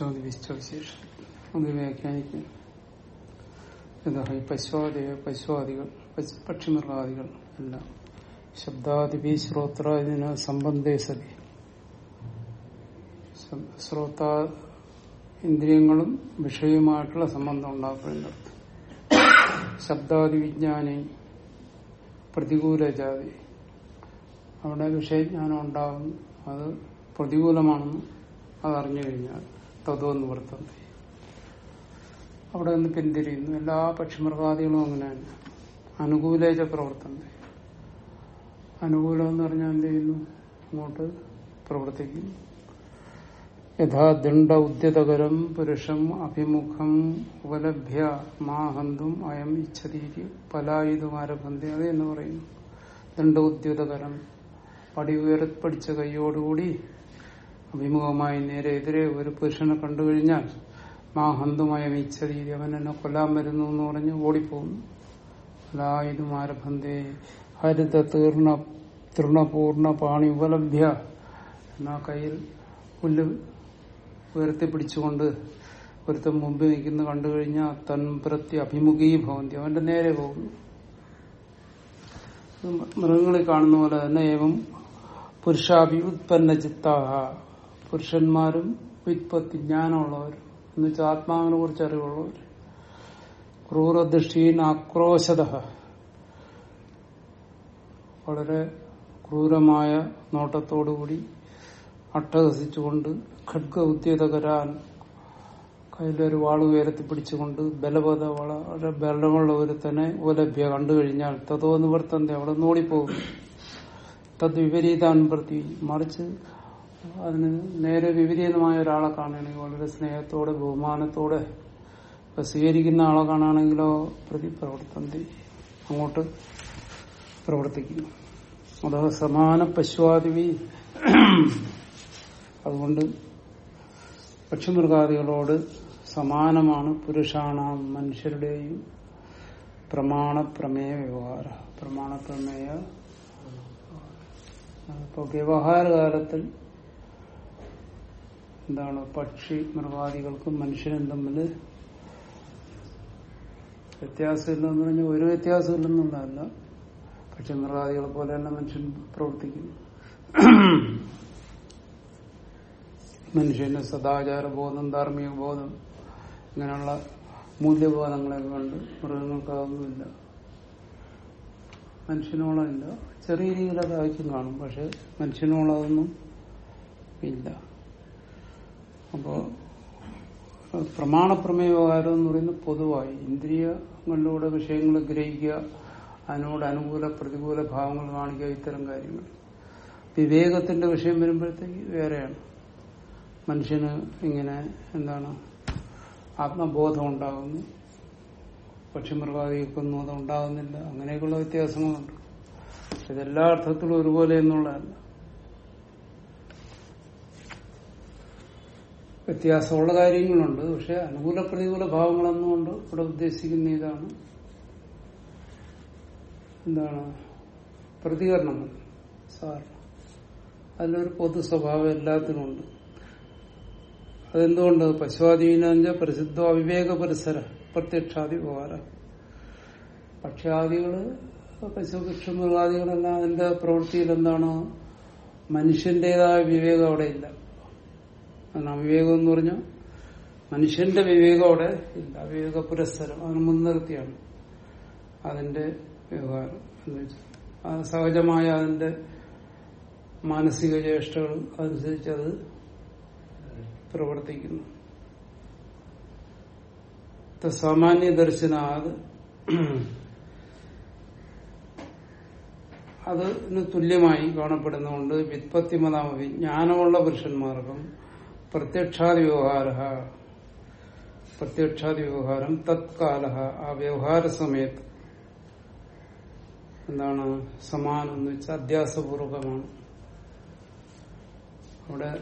പശ്വാദി വിശേഷം അത് വ്യാഖ്യാനിക്കും എന്താ ഈ പശ്വാദി പശ്വാദികൾ പക്ഷിമൃഗാദികൾ എല്ലാം ശബ്ദാദിപി ശ്രോത്ര ഇതിന് സംബന്ധേ സതി ശ്രോത ഇന്ദ്രിയങ്ങളും വിഷയവുമായിട്ടുള്ള സംബന്ധം ഉണ്ടാക്കുന്നുണ്ട് ശബ്ദാദി വിജ്ഞാനി പ്രതികൂല ജാതി അവിടെ വിഷയജ്ഞാനം ഉണ്ടാകും അത് പ്രതികൂലമാണെന്ന് അതറിഞ്ഞു കഴിഞ്ഞാൽ തത്വം നിവർത്തന്തി അവിടെ നിന്ന് പിന്തിരിയുന്നു. എല്ലാ പക്ഷിമൃഗാദികളും അങ്ങനെ തന്നെ. അനുകൂലേജ പ്രവർത്തനം. അനുകൂലം എന്ന് പറഞ്ഞാൽ എന്ത് ചെയ്യുന്നു? അങ്ങോട്ട് പ്രവർത്തിക്കുന്നു. യഥാ ദണ്ഡ ഉദ്യതകരം പുരുഷം അഭിമുഖം ഉപലഭ്യ മാഹന്തും അയം ഇച്ഛതീരി പലായുധം ആരഭന്തി അത് എന്ന് പറയുന്നു. ദണ്ഡ ഉദ്യുതകരം. പടി ഉയർപ്പടിച്ച കൈയോടുകൂടി അഭിമുഖമായി നേരെ എതിരെ ഒരു പുരുഷനെ കണ്ടു കഴിഞ്ഞാൽ മാഹന്തുമായ ഇച്ഛതീരി അവൻ എന്നെ കൊല്ലാൻ വരുന്നു എന്ന് പറഞ്ഞ് ഓടിപ്പോകുന്നു. അലായുധം ആരഭന്തേ ഹരിത തീർണ തൃണപൂർണ പാണി ഉപലഭ്യ എന്നാ കയ്യിൽ പുല്ല് ഉയർത്തി പിടിച്ചുകൊണ്ട് ഒരുത്തം മുമ്പ് നിൽക്കുന്ന. കണ്ടു കഴിഞ്ഞാൽ അഭിമുഖീ ഭവന്തി അവന്റെ നേരെ പോകുന്നു. മൃഗങ്ങളെ കാണുന്ന പോലെ തന്നെ ഏവം പുരുഷാഭി ഉത്പന്ന ചിത്താഹ പുരുഷന്മാരും വിത്പത്തി ജ്ഞാനമുള്ളവർ എന്ന് വെച്ചാൽ ആത്മാവിനെ കുറിച്ച് അറിവുള്ളവർ ക്രൂരദൃഷ്ടീൻ ആക്രോശത വളരെ ക്രൂരമായ നോട്ടത്തോടുകൂടി അട്ടഹസിച്ചുകൊണ്ട് ഖഡ്ഗ ഉദ്യതകരാൻ കയ്യിലൊരു വാൾ ഉയരത്തി പിടിച്ചുകൊണ്ട് ബലപത വളരെ ബലമുള്ള ഒരുത്തനെ ഉപലഭ്യ കണ്ടു കഴിഞ്ഞാൽ തതോ നിവർത്തന്റെ അവിടെ നോടിപ്പോകും തത് വിപരീതാൻ പ്രതി മറിച്ച് അതിന് നേരെ വിപരീതമായ ഒരാളെ കാണുകയാണെങ്കിൽ വളരെ സ്നേഹത്തോടെ ബഹുമാനത്തോടെ സ്വീകരിക്കുന്ന ആളെ കാണുകയാണെങ്കിലോ പ്രതി പ്രവർത്തന്തി അങ്ങോട്ട് പ്രവർത്തിക്കുന്നു. അതോ സമാന പശുവാദിവി. അതുകൊണ്ട് പക്ഷിമൃഗാദികളോട് സമാനമാണ് പുരുഷാണാം മനുഷ്യരുടെയും പ്രമാണപ്രമേയ വ്യവഹാര. പ്രമാണ പ്രമേയ ഇപ്പൊ വ്യവഹാരകാലത്തിൽ എന്താണ് പക്ഷി മൃഗാദികൾക്കും മനുഷ്യനും തമ്മിൽ വ്യത്യാസമില്ലെന്ന് പറഞ്ഞാൽ ഒരു വ്യത്യാസമില്ലെന്നുള്ളതല്ല. പക്ഷി മൃഗാദികളെ പോലെ തന്നെ മനുഷ്യൻ പ്രവർത്തിക്കുന്നു മനുഷ്യന് സദാചാര ബോധം ധാർമ്മിക ബോധം ഇങ്ങനെയുള്ള മൂല്യബോധങ്ങളൊക്കെ കണ്ട് മൃഗങ്ങൾക്കതൊന്നുമില്ല. മനുഷ്യനോളമില്ല ചെറിയ രീതിയിലൊക്കെ ആവശ്യം കാണും. പക്ഷെ മനുഷ്യനോളതൊന്നും ഇല്ല. അപ്പോ പ്രമാണപ്രമേയ വ്യവഹാരം എന്ന് പറയുന്നത് പൊതുവായി ഇന്ദ്രിയങ്ങളിലൂടെ വിഷയങ്ങൾ ഗ്രഹിക്കുക അതിനോട് അനുകൂല പ്രതികൂല ഭാവങ്ങൾ കാണിക്കുക ഇത്തരം കാര്യങ്ങൾ. വിവേകത്തിന്റെ വിഷയം വരുമ്പോഴത്തേക്ക് വേറെയാണ്. മനുഷ്യന് ഇങ്ങനെ എന്താണ് ആത്മബോധം ഉണ്ടാകുന്നു പക്ഷിമൃഗാദികൾക്കൊന്നും അത് ഉണ്ടാകുന്നില്ല അങ്ങനെയൊക്കെയുള്ള വ്യത്യാസങ്ങളുണ്ട്. ഇതെല്ലാ അർത്ഥത്തിലും ഒരുപോലെ എന്നുള്ളതല്ല. വ്യത്യാസമുള്ള കാര്യങ്ങളുണ്ട്. പക്ഷെ അനുകൂല പ്രതികൂല ഭാവങ്ങളെന്നുകൊണ്ട് ഇവിടെ ഉദ്ദേശിക്കുന്ന ഇതാണ്. എന്താണ്? പ്രതികരണങ്ങൾ സാറിന് അതിലൊരു പൊതു സ്വഭാവം എല്ലാത്തിനുമുണ്ട് അതെന്തുകൊണ്ട്? പശുവാദീന പ്രസിദ്ധ അവിവേക പരിസര പ്രത്യക്ഷാദി വ്യവഹാര പക്ഷാദികൾ പശു വൃക്ഷമൃഗാദികളെല്ലാം അതിന്റെ പ്രവൃത്തിയിൽ എന്താണ്? മനുഷ്യന്റേതായ വിവേകം അവിടെ ഇല്ല. അതാണ് അവിവേകം എന്ന് പറഞ്ഞ മനുഷ്യന്റെ വിവേകം അവിടെ ഇല്ല അവിവേക പുരസ്സരം അതിന് മുൻനിർത്തിയാണ്. അതിന്റെ വ്യവഹാരം എന്ന് വെച്ചാൽ സഹജമായ അതിന്റെ മാനസിക ചേഷ്ടകൾ അനുസരിച്ച് അത് പ്രവർത്തിക്കുന്നു. സാമാന്യ ദർശനാത് അതിന് തുല്യമായി കാണപ്പെടുന്നതുകൊണ്ട് വിത്പത്തിമതാമതി ജ്ഞാനമുള്ള പുരുഷന്മാർക്കും പ്രത്യക്ഷാദി വ്യവഹാര പ്രത്യക്ഷാദി വ്യവഹാരം തത്കാല. ആ വ്യവഹാര സമയത്ത് എന്താണ് സമാനം എന്ന് വെച്ചാൽ അധ്യാസപൂർവകമാണ്. അവിടെ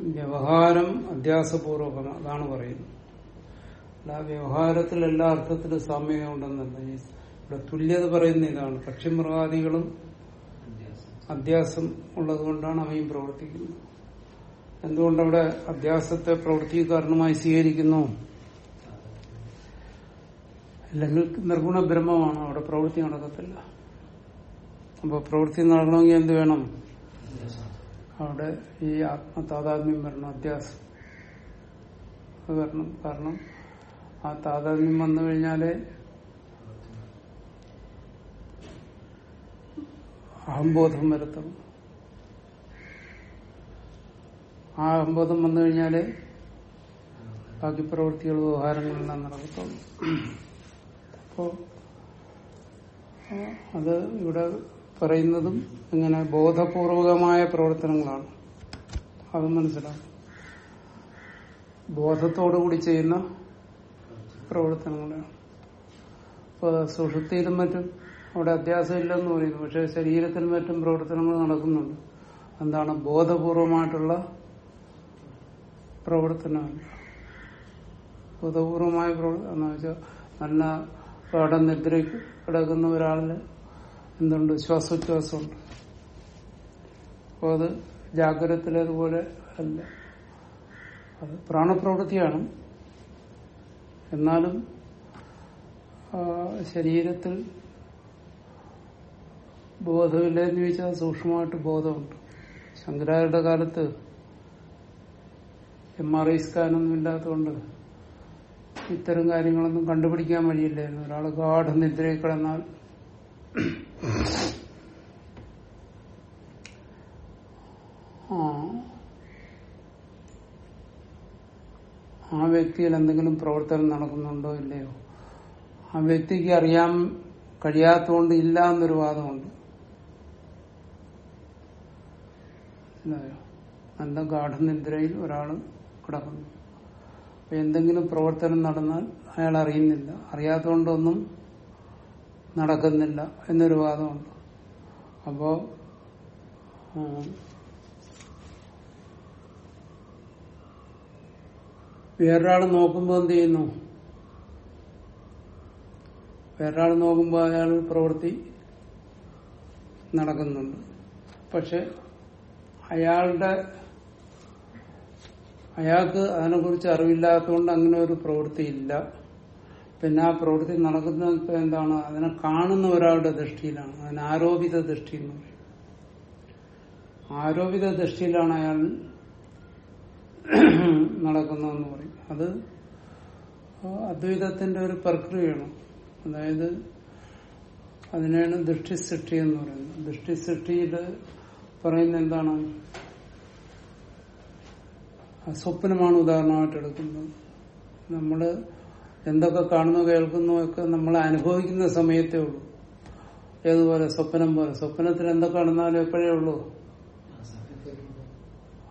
വ്യവഹാരം അധ്യാസപൂർവകം അതാണ് പറയുന്നത്. അല്ല വ്യവഹാരത്തിൽ എല്ലാ അർത്ഥത്തിലും സാമ്യത ഉണ്ടെന്നല്ല. ഇവിടെ തുല്യത പറയുന്ന ഇതാണ്. പക്ഷിമൃഗാദികളും അധ്യാസം ഉള്ളതുകൊണ്ടാണ് അവയും പ്രവർത്തിക്കുന്നത്. എന്തുകൊണ്ടവിടെ അധ്യാസത്തെ പ്രവൃത്തി കാരണമായി സ്വീകരിക്കുന്നു? അല്ലെങ്കിൽ നിർഗുണ ബ്രഹ്മമാണ് അവിടെ പ്രവൃത്തി നടക്കത്തില്ല അപ്പൊ പ്രവൃത്തി നടക്കണമെങ്കിൽ എന്ത് വേണം? അവിടെ ഈ ആത്മതാതാത്മ്യം വരണം അധ്യാസം വരണം. കാരണം ആ താതാത്മ്യം വന്നു കഴിഞ്ഞാലേ അഹംബോധം വരത്തുള്ളൂ ആ അഹംബോധം വന്നു കഴിഞ്ഞാലേ ബാക്കി പ്രവൃത്തികൾ വ്യവഹാരങ്ങളെല്ലാം നടക്കത്തുള്ളൂ. അപ്പോ അത് ഇവിടെ പറയുന്നതും ഇങ്ങനെ ബോധപൂർവകമായ പ്രവർത്തനങ്ങളാണ്. അത് മനസ്സിലാക്കും ബോധത്തോടുകൂടി ചെയ്യുന്ന പ്രവർത്തനങ്ങളാണ്. ഇപ്പൊ സുഷുപ്തിയിലും മറ്റും അവിടെ അധ്യാസം ഇല്ലെന്ന് പറയുന്നു. പക്ഷെ ശരീരത്തിൽ മറ്റും പ്രവർത്തനങ്ങൾ നടക്കുന്നുണ്ട്. എന്താണ് ബോധപൂർവമായിട്ടുള്ള പ്രവർത്തനമല്ല ബോധപൂർവമായ പ്രവർത്തനം എന്ന് വെച്ചാൽ നല്ല കടനിദ്ര കിടക്കുന്ന ഒരാളിന് എന്തുണ്ട്? ശ്വാസോച്ഛ്വാസമുണ്ട് അപ്പോൾ അത് ജാഗ്രതത്തിലേതുപോലെ അല്ല. അത് പ്രാണപ്രവൃത്തിയാണ്. എന്നാലും ശരീരത്തിൽ ശരീരത്തിൽ ബോധമില്ലെന്ന് ചോദിച്ചാൽ സൂക്ഷ്മമായിട്ട് ബോധമുണ്ട്. ശങ്കരാചാര്യരുടെ കാലത്ത് എം ആർ ഐ സ്കാനൊന്നും ഇല്ലാത്തതുകൊണ്ട് ഇത്തരം കാര്യങ്ങളൊന്നും കണ്ടുപിടിക്കാൻ വഴിയില്ലായിരുന്നു. ഒരാൾ ഗാഠനിദ്രയിൽ കിടന്നാൽ ആ വ്യക്തിയിൽ എന്തെങ്കിലും പ്രവർത്തനം നടക്കുന്നുണ്ടോ ഇല്ലയോ? ആ വ്യക്തിക്ക് അറിയാൻ കഴിയാത്തതുകൊണ്ട് ഇല്ല എന്നൊരു വാദമുണ്ട്? നല്ല ഗാഠനിദ്രയിൽ ഒരാൾ കിടക്കുന്നു അപ്പൊ എന്തെങ്കിലും പ്രവർത്തനം നടന്നാൽ അയാൾ അറിയുന്നില്ല. അറിയാത്തതുകൊണ്ടൊന്നും നടക്കുന്നില്ല എന്നൊരു വാദമുണ്ട്. അപ്പോ വേറൊരാൾ നോക്കുമ്പോൾ എന്ത് ചെയ്യുന്നു? വേറൊരാൾ നോക്കുമ്പോൾ അയാൾ പ്രവൃത്തി നടക്കുന്നുണ്ട്. പക്ഷെ അയാളുടെ അയാൾക്ക് അതിനെക്കുറിച്ച് അറിവില്ലാത്തതുകൊണ്ട് അങ്ങനെ ഒരു പ്രവൃത്തി ഇല്ല പിന്നെ ആ പ്രവൃത്തി നടക്കുന്നത് എന്താണ്? അതിനെ കാണുന്ന ഒരാളുടെ ദൃഷ്ടിയിലാണ്. അതിന് ആരോപിത ദൃഷ്ടി എന്ന് പറയും. ആരോപിത ദൃഷ്ടിയിലാണ് അയാൾ നടക്കുന്നതെന്ന് പറയും. അത് അദ്വൈതത്തിന്റെ ഒരു പ്രക്രിയയാണ്. അതായത് അതിനെയാണ് ദൃഷ്ടിസൃഷ്ടി എന്ന് പറയുന്നത്. ദൃഷ്ടിസൃഷ്ടിയിൽ പറയുന്ന എന്താണ്? സ്വപ്നമാണ് ഉദാഹരണമായിട്ട് എടുക്കുന്നത്. നമ്മൾ എന്തൊക്കെ കാണുന്നു കേൾക്കുന്നു ഒക്കെ നമ്മൾ അനുഭവിക്കുന്ന സമയത്തേ ഉള്ളൂ. ഏതുപോലെ സ്വപ്നം പോലെ. സ്വപ്നത്തിൽ എന്തൊക്കെ കാണുന്നാലും എപ്പോഴേ ഉള്ളൂ?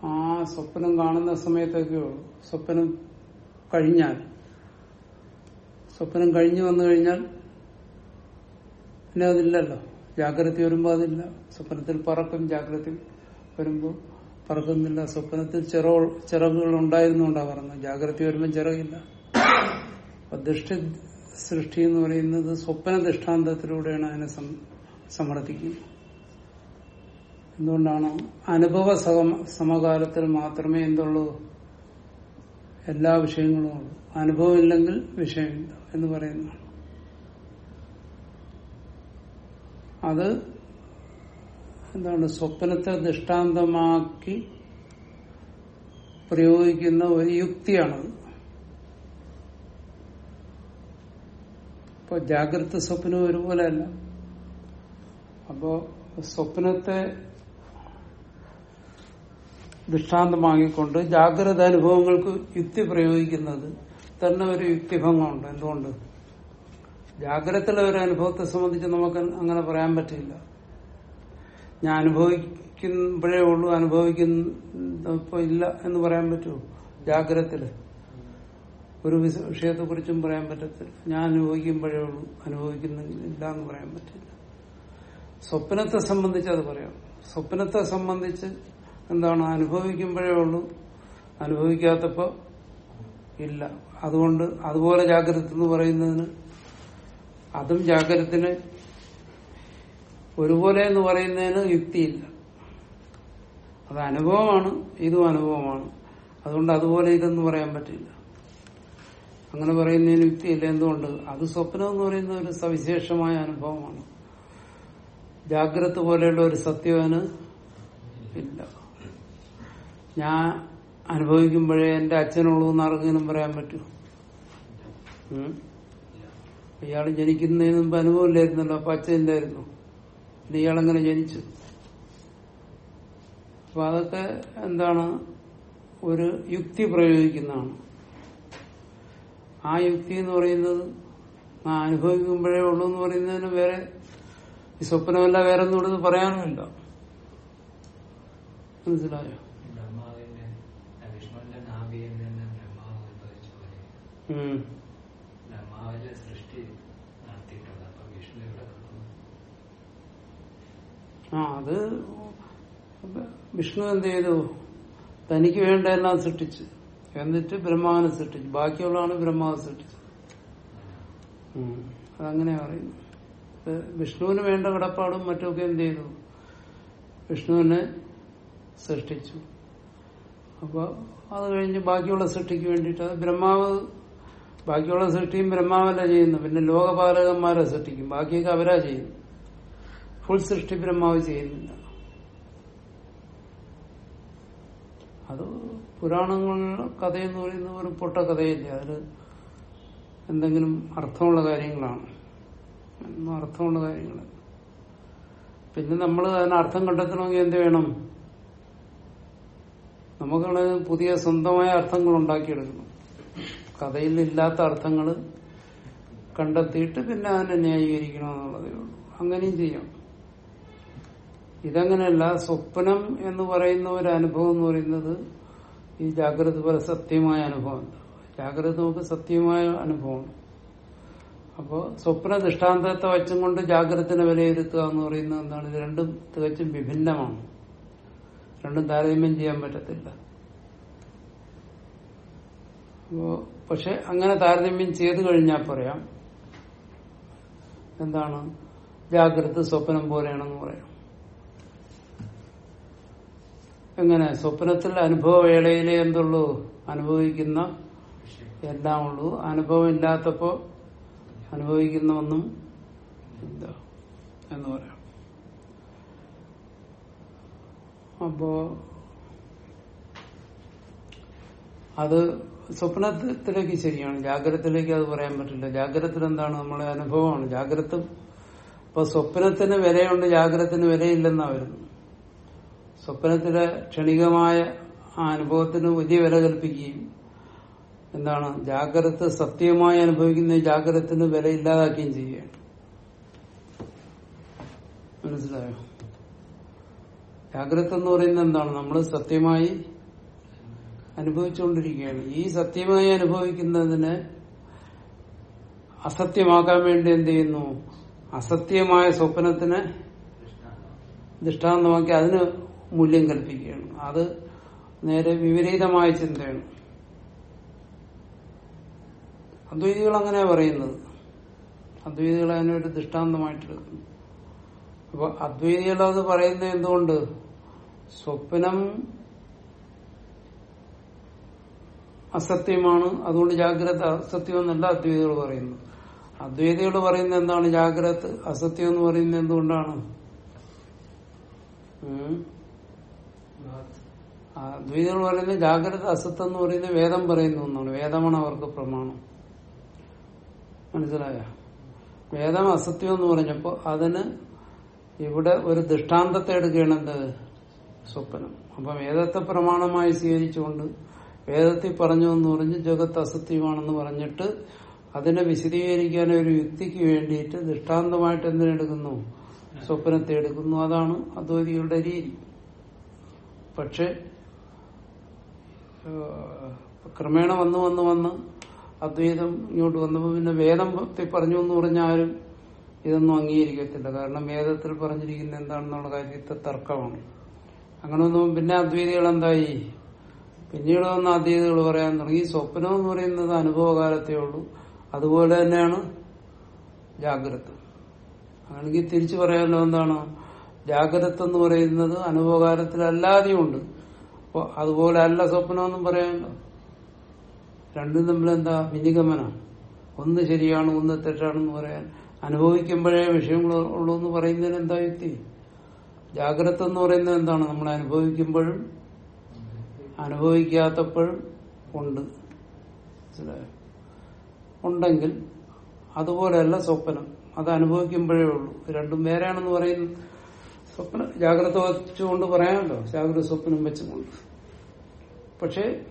ആ സ്വപ്നം കാണുന്ന സമയത്തൊക്കെ ഉള്ളൂ. സ്വപ്നം കഴിഞ്ഞാൽ. സ്വപ്നം കഴിഞ്ഞു വന്നു കഴിഞ്ഞാൽ പിന്നെ അതില്ലല്ലോ. ജാഗ്രത വരുമ്പോൾ അതില്ല. സ്വപ്നത്തിൽ പറക്കും ജാഗ്രത വരുമ്പോൾ പറക്കുന്നില്ല. സ്വപ്നത്തിൽ ചിറോ ചിറകുകൾ ഉണ്ടായിരുന്നുകൊണ്ടാ പറഞ്ഞത്. ജാഗ്രത വരുമ്പോൾ ചിറകില്ല. അപ്പൊ ദൃഷ്ടി സൃഷ്ടി എന്ന് പറയുന്നത് സ്വപ്ന ദൃഷ്ടാന്തത്തിലൂടെയാണ് അതിനെ സമർത്ഥിക്കുന്നത് എന്തുകൊണ്ടാണ്? അനുഭവ സമ- സമകാലത്തിൽ മാത്രമേ എന്തുള്ളൂ? എല്ലാ വിഷയങ്ങളും ഉള്ളൂ. അനുഭവം ഇല്ലെങ്കിൽ വിഷയമില്ല എന്ന് പറയുന്നതാണ് അത് എന്താണ് സ്വപ്നത്തെ ദൃഷ്ടാന്തമാക്കി പ്രയോഗിക്കുന്ന ഒരു യുക്തിയാണത്. ഇപ്പൊ ജാഗ്രത സ്വപ്നം ഒരുപോലെയല്ല. അപ്പോ സ്വപ്നത്തെ ദൃഷ്ടാന്തമാക്കിക്കൊണ്ട് ജാഗ്രത അനുഭവങ്ങൾക്ക് യുക്തി പ്രയോഗിക്കുന്നത് തന്നെ ഒരു യുക്തിഭംഗമുണ്ട്. എന്തുകൊണ്ട്? ജാഗ്രതയിലെ ഒരു അനുഭവത്തെ സംബന്ധിച്ച് നമുക്ക് അങ്ങനെ പറയാൻ പറ്റില്ല. ഞാൻ അനുഭവിക്കുമ്പോഴേ ഉള്ളൂ അനുഭവിക്കുന്നപ്പോ ഇല്ല എന്ന് പറയാൻ പറ്റുമോ? ജാഗ്രതത്തിൽ. ഒരു വിഷയത്തെ കുറിച്ചും പറയാൻ പറ്റത്തില്ല. ഞാൻ അനുഭവിക്കുമ്പോഴേ ഉള്ളൂ അനുഭവിക്കുന്നില്ല എന്ന് പറയാൻ പറ്റില്ല. സ്വപ്നത്തെ സംബന്ധിച്ച് അത് പറയാം. സ്വപ്നത്തെ സംബന്ധിച്ച് എന്താണ്? അനുഭവിക്കുമ്പോഴേ ഉള്ളൂ അനുഭവിക്കാത്തപ്പോ ഇല്ല. അതുകൊണ്ട് അതുപോലെ ജാഗ്രത എന്ന് പറയുന്നതിന് അതും ജാഗ്രതത്തിന് ഒരുപോലെ എന്ന് പറയുന്നതിന് യുക്തിയില്ല. അത് അനുഭവമാണ് ഇതും അനുഭവമാണ്. അതുകൊണ്ട് അതുപോലെ ഇതെന്ന് പറയാൻ പറ്റില്ല. അങ്ങനെ പറയുന്നതിന് യുക്തിയില്ല എന്തുകൊണ്ട്? അത് സ്വപ്നം എന്ന് പറയുന്ന ഒരു സവിശേഷമായ അനുഭവമാണ്. ജാഗ്രത പോലെയുള്ള ഒരു സത്യവന് ഇല്ല. ഞാൻ അനുഭവിക്കുമ്പോഴേ എന്റെ അച്ഛനുള്ളൂ എന്ന് ആർക്കെങ്കിലും പറയാൻ പറ്റൂ? ഇയാൾ ജനിക്കുന്നതിന് മുമ്പ് അനുഭവമില്ലായിരുന്നല്ലോ അപ്പൊ അച്ഛൻ പിന്നെ ഇയാളെങ്ങനെ ജനിച്ചു അപ്പൊ അതൊക്കെ എന്താണ്? ഒരു യുക്തി പ്രയോഗിക്കുന്നതാണ്. ആ യുക്തി എന്ന് പറയുന്നത് ആ അനുഭവിക്കുമ്പോഴേ ഉള്ളൂ എന്ന് പറയുന്നതിന് വേറെ ഈ സ്വപ്നമല്ല വേറെ ഒന്നും ഇവിടെ പറയാനുമില്ല. മനസ്സിലായോ? ഉം. ബ്രഹ്മാവിന്റെ സൃഷ്ടി നടത്തിയിട്ടുള്ളത് അപ്പൊ വിഷ്ണു ഇവിടെ കിടക്കുന്നു ആ അത് വിഷ്ണു എന്ത് ചെയ്തു? തനിക്ക് വേണ്ട എല്ലാം സൃഷ്ടിച്ചു. എന്നിട്ട് ബ്രഹ്മാവിനെ സൃഷ്ടിച്ചു. ബാക്കിയുള്ളതാണ് ബ്രഹ്മാവ് സൃഷ്ടിച്ചത്. അതങ്ങനെ പറയുന്നു വിഷ്ണുവിന് വേണ്ട കിടപ്പാടും മറ്റുമൊക്കെ എന്ത് ചെയ്തു? വിഷ്ണുവിനെ സൃഷ്ടിച്ചു. അപ്പൊ അത് കഴിഞ്ഞ് ബാക്കിയുള്ള സൃഷ്ടിക്ക് വേണ്ടിയിട്ട് അത് ബ്രഹ്മാവ് ബാക്കിയുള്ള സൃഷ്ടിയും ബ്രഹ്മാവല്ല ചെയ്യുന്നു പിന്നെ ലോകപാലകന്മാരെ സൃഷ്ടിക്കും. ബാക്കിയൊക്കെ അവരാ ചെയ്യുന്നു ഫുൾ സൃഷ്ടി ബ്രഹ്മാവ് ചെയ്യുന്നില്ല. അത് പുരാണങ്ങളിലെ കഥയെന്ന് പറയുന്ന ഒരു പൊട്ട കഥയില്ല? അതിൽ എന്തെങ്കിലും അർത്ഥമുള്ള കാര്യങ്ങളാണ്. അർത്ഥമുള്ള കാര്യങ്ങൾ പിന്നെ നമ്മൾ അതിന് അർത്ഥം കണ്ടെത്തണമെങ്കിൽ എന്ത് വേണം? നമുക്കാണ് പുതിയ സ്വന്തമായ അർത്ഥങ്ങൾ ഉണ്ടാക്കിയെടുക്കണം കഥയിൽ ഇല്ലാത്ത അർത്ഥങ്ങൾ കണ്ടെത്തിയിട്ട് പിന്നെ അതിനെ ന്യായീകരിക്കണം എന്നുള്ളതേ ഉള്ളൂ. അങ്ങനെയും ചെയ്യാം. ഇതങ്ങനെയല്ല സ്വപ്നം എന്ന് പറയുന്ന ഒരു അനുഭവം എന്ന് പറയുന്നത് ഈ ജാഗ്രത പോലെ സത്യമായ അനുഭവം. ജാഗ്രത നമുക്ക് സത്യമായ അനുഭവമാണ്. അപ്പോ സ്വപ്ന ദൃഷ്ടാന്തത്തെ വച്ചും കൊണ്ട് ജാഗ്രതനെ വിലയിരുത്തുക എന്ന് പറയുന്നത് എന്താണ്? ഇത് രണ്ടും തികച്ചും വിഭിന്നമാണ്. രണ്ടും താരതമ്യം ചെയ്യാൻ പറ്റത്തില്ല. പക്ഷെ അങ്ങനെ താരതമ്യം ചെയ്തു കഴിഞ്ഞാൽ പറയാം. എന്താണ്? ജാഗ്രത സ്വപ്നം പോലെയാണെന്ന് പറയാം. എങ്ങനെ? സ്വപ്നത്തിൽ അനുഭവവേളയിലെ എന്തുള്ളൂ? അനുഭവിക്കുന്ന എല്ലാം ഉള്ളൂ. അനുഭവം ഇല്ലാത്തപ്പോ അനുഭവിക്കുന്ന ഒന്നും ഇല്ല എന്ന് പറയാം. അപ്പോ അത് സ്വപ്നത്തിലേക്ക് ശരിയാണ്. ജാഗ്രതത്തിലേക്ക് അത് പറയാൻ പറ്റില്ല. ജാഗ്രത എന്താണ് നമ്മളെ അനുഭവമാണ്. ജാഗ്രത ഇപ്പൊ സ്വപ്നത്തിന് വിലയുണ്ട് ജാഗ്രതത്തിന് വിലയില്ലെന്നാ വരുന്നു സ്വപ്നത്തിലെ ക്ഷണികമായ ആ അനുഭവത്തിന് വലിയ വില കൽപ്പിക്കുകയും എന്താണ് ജാഗ്രത സത്യമായി അനുഭവിക്കുന്ന ജാഗ്രതത്തിന് വില ഇല്ലാതാക്കുകയും ചെയ്യുകയാണ്. മനസ്സിലായോ? ജാഗ്രത എന്ന് പറയുന്നത് എന്താണ്? നമ്മൾ സത്യമായി അനുഭവിച്ചുകൊണ്ടിരിക്കുകയാണ്. ഈ സത്യമായി അനുഭവിക്കുന്നതിന് അസത്യമാക്കാൻ വേണ്ടി എന്ത് ചെയ്യുന്നു? അസത്യമായ സ്വപ്നത്തിന് ദൃഷ്ടാന്തമാക്കി അതിന് മൂല്യം കൽപ്പിക്കുകയാണ്. അത് നേരെ വിപരീതമായ ചിന്തയാണ്. അദ്വൈതികൾ അങ്ങനെ പറയുന്നത്. അദ്വൈതികൾ അതിനെ ഒരു ദൃഷ്ടാന്തമായിട്ടെടുക്കുന്നു. അപ്പൊ അദ്വൈതികൾ അത് പറയുന്നത് എന്തുകൊണ്ട്? സ്വപ്നം അസത്യമാണ്. അതുകൊണ്ട് ജാഗ്രത അസത്യം എന്നല്ല അദ്വൈതികൾ പറയുന്നു അദ്വൈതികൾ പറയുന്നത് എന്താണ്? ജാഗ്രത അസത്യം എന്ന് പറയുന്നത് എന്തുകൊണ്ടാണ്? ഉം? അദ്വൈതികൾ പറയുന്നത് ജാഗ്രത അസത്വം എന്ന് പറയുന്നത് വേദം പറയുന്ന ഒന്നാണ് വേദമാണ് അവർക്ക് പ്രമാണം. മനസ്സിലായ? വേദം അസത്യം എന്ന് പറഞ്ഞപ്പോ അതിന് ഇവിടെ ഒരു ദൃഷ്ടാന്തത്തെ എടുക്കുകയാണ് എന്ത്? സ്വപ്നം. അപ്പൊ വേദത്തെ പ്രമാണമായി സ്വീകരിച്ചുകൊണ്ട് വേദത്തിൽ പറഞ്ഞു എന്ന് പറഞ്ഞ് ജഗത്ത് അസത്യമാണെന്ന് പറഞ്ഞിട്ട് അതിനെ വിശദീകരിക്കാൻ ഒരു യുക്തിക്ക് വേണ്ടിയിട്ട് ദൃഷ്ടാന്തമായിട്ട് എന്തിനെടുക്കുന്നു? സ്വപ്നത്തെ എടുക്കുന്നു. അതാണ് അദ്വൈതികളുടെ രീതി. പക്ഷെ ക്രമേണ വന്ന് വന്ന് വന്ന് അദ്വൈതം ഇങ്ങോട്ട് വന്നപ്പോൾ പിന്നെ വേദത്തിൽ പറഞ്ഞു എന്ന് പറഞ്ഞാലും ഇതൊന്നും അംഗീകരിക്കത്തില്ല. കാരണം വേദത്തിൽ പറഞ്ഞിരിക്കുന്ന എന്താണെന്നുള്ള കാര്യത്തെ തർക്കമാണ്. അങ്ങനെ ഒന്നും പിന്നെ അദ്വൈതികൾ എന്തായി? പിന്നീട് വന്ന അദ്വൈതികൾ പറയാൻ തുടങ്ങി. സ്വപ്നം എന്ന് പറയുന്നത് അനുഭവകാലത്തേ ഉള്ളൂ. അതുപോലെ തന്നെയാണ് ജാഗ്രത. ആണെങ്കിൽ തിരിച്ചു പറയാനുള്ള എന്താണ്? ജാഗ്രത എന്ന് പറയുന്നത് അനുഭവകാലത്തിലല്ലാതെയും ഉണ്ട് അപ്പൊ അതുപോലെ അല്ല സ്വപ്നമെന്നും പറയാനുണ്ടോ രണ്ടും തമ്മിൽ എന്താ വിനിഗമനം ഒന്ന് ശരിയാണ് ഒന്ന് തെറ്റാണെന്ന് പറയാൻ. അനുഭവിക്കുമ്പോഴേ വിഷയങ്ങൾ ഉള്ളൂ എന്ന് പറയുന്നതിന് എന്താ യുക്തി? ജാഗ്രത എന്ന് പറയുന്നത് എന്താണ്? നമ്മൾ അനുഭവിക്കുമ്പോഴും അനുഭവിക്കാത്തപ്പോഴും ഉണ്ട്. ഉണ്ടെങ്കിൽ അതുപോലെയല്ല സ്വപ്നം. അത് അനുഭവിക്കുമ്പോഴേ ഉള്ളൂ. രണ്ടും വേറെയാണെന്ന് പറയുന്നു സ്വപ്ന ജാഗ്രത വെച്ചുകൊണ്ട് പറയാമല്ലോ. ജാഗ്രത സ്വപ്നം വെച്ചുകൊണ്ട്. പക്ഷെ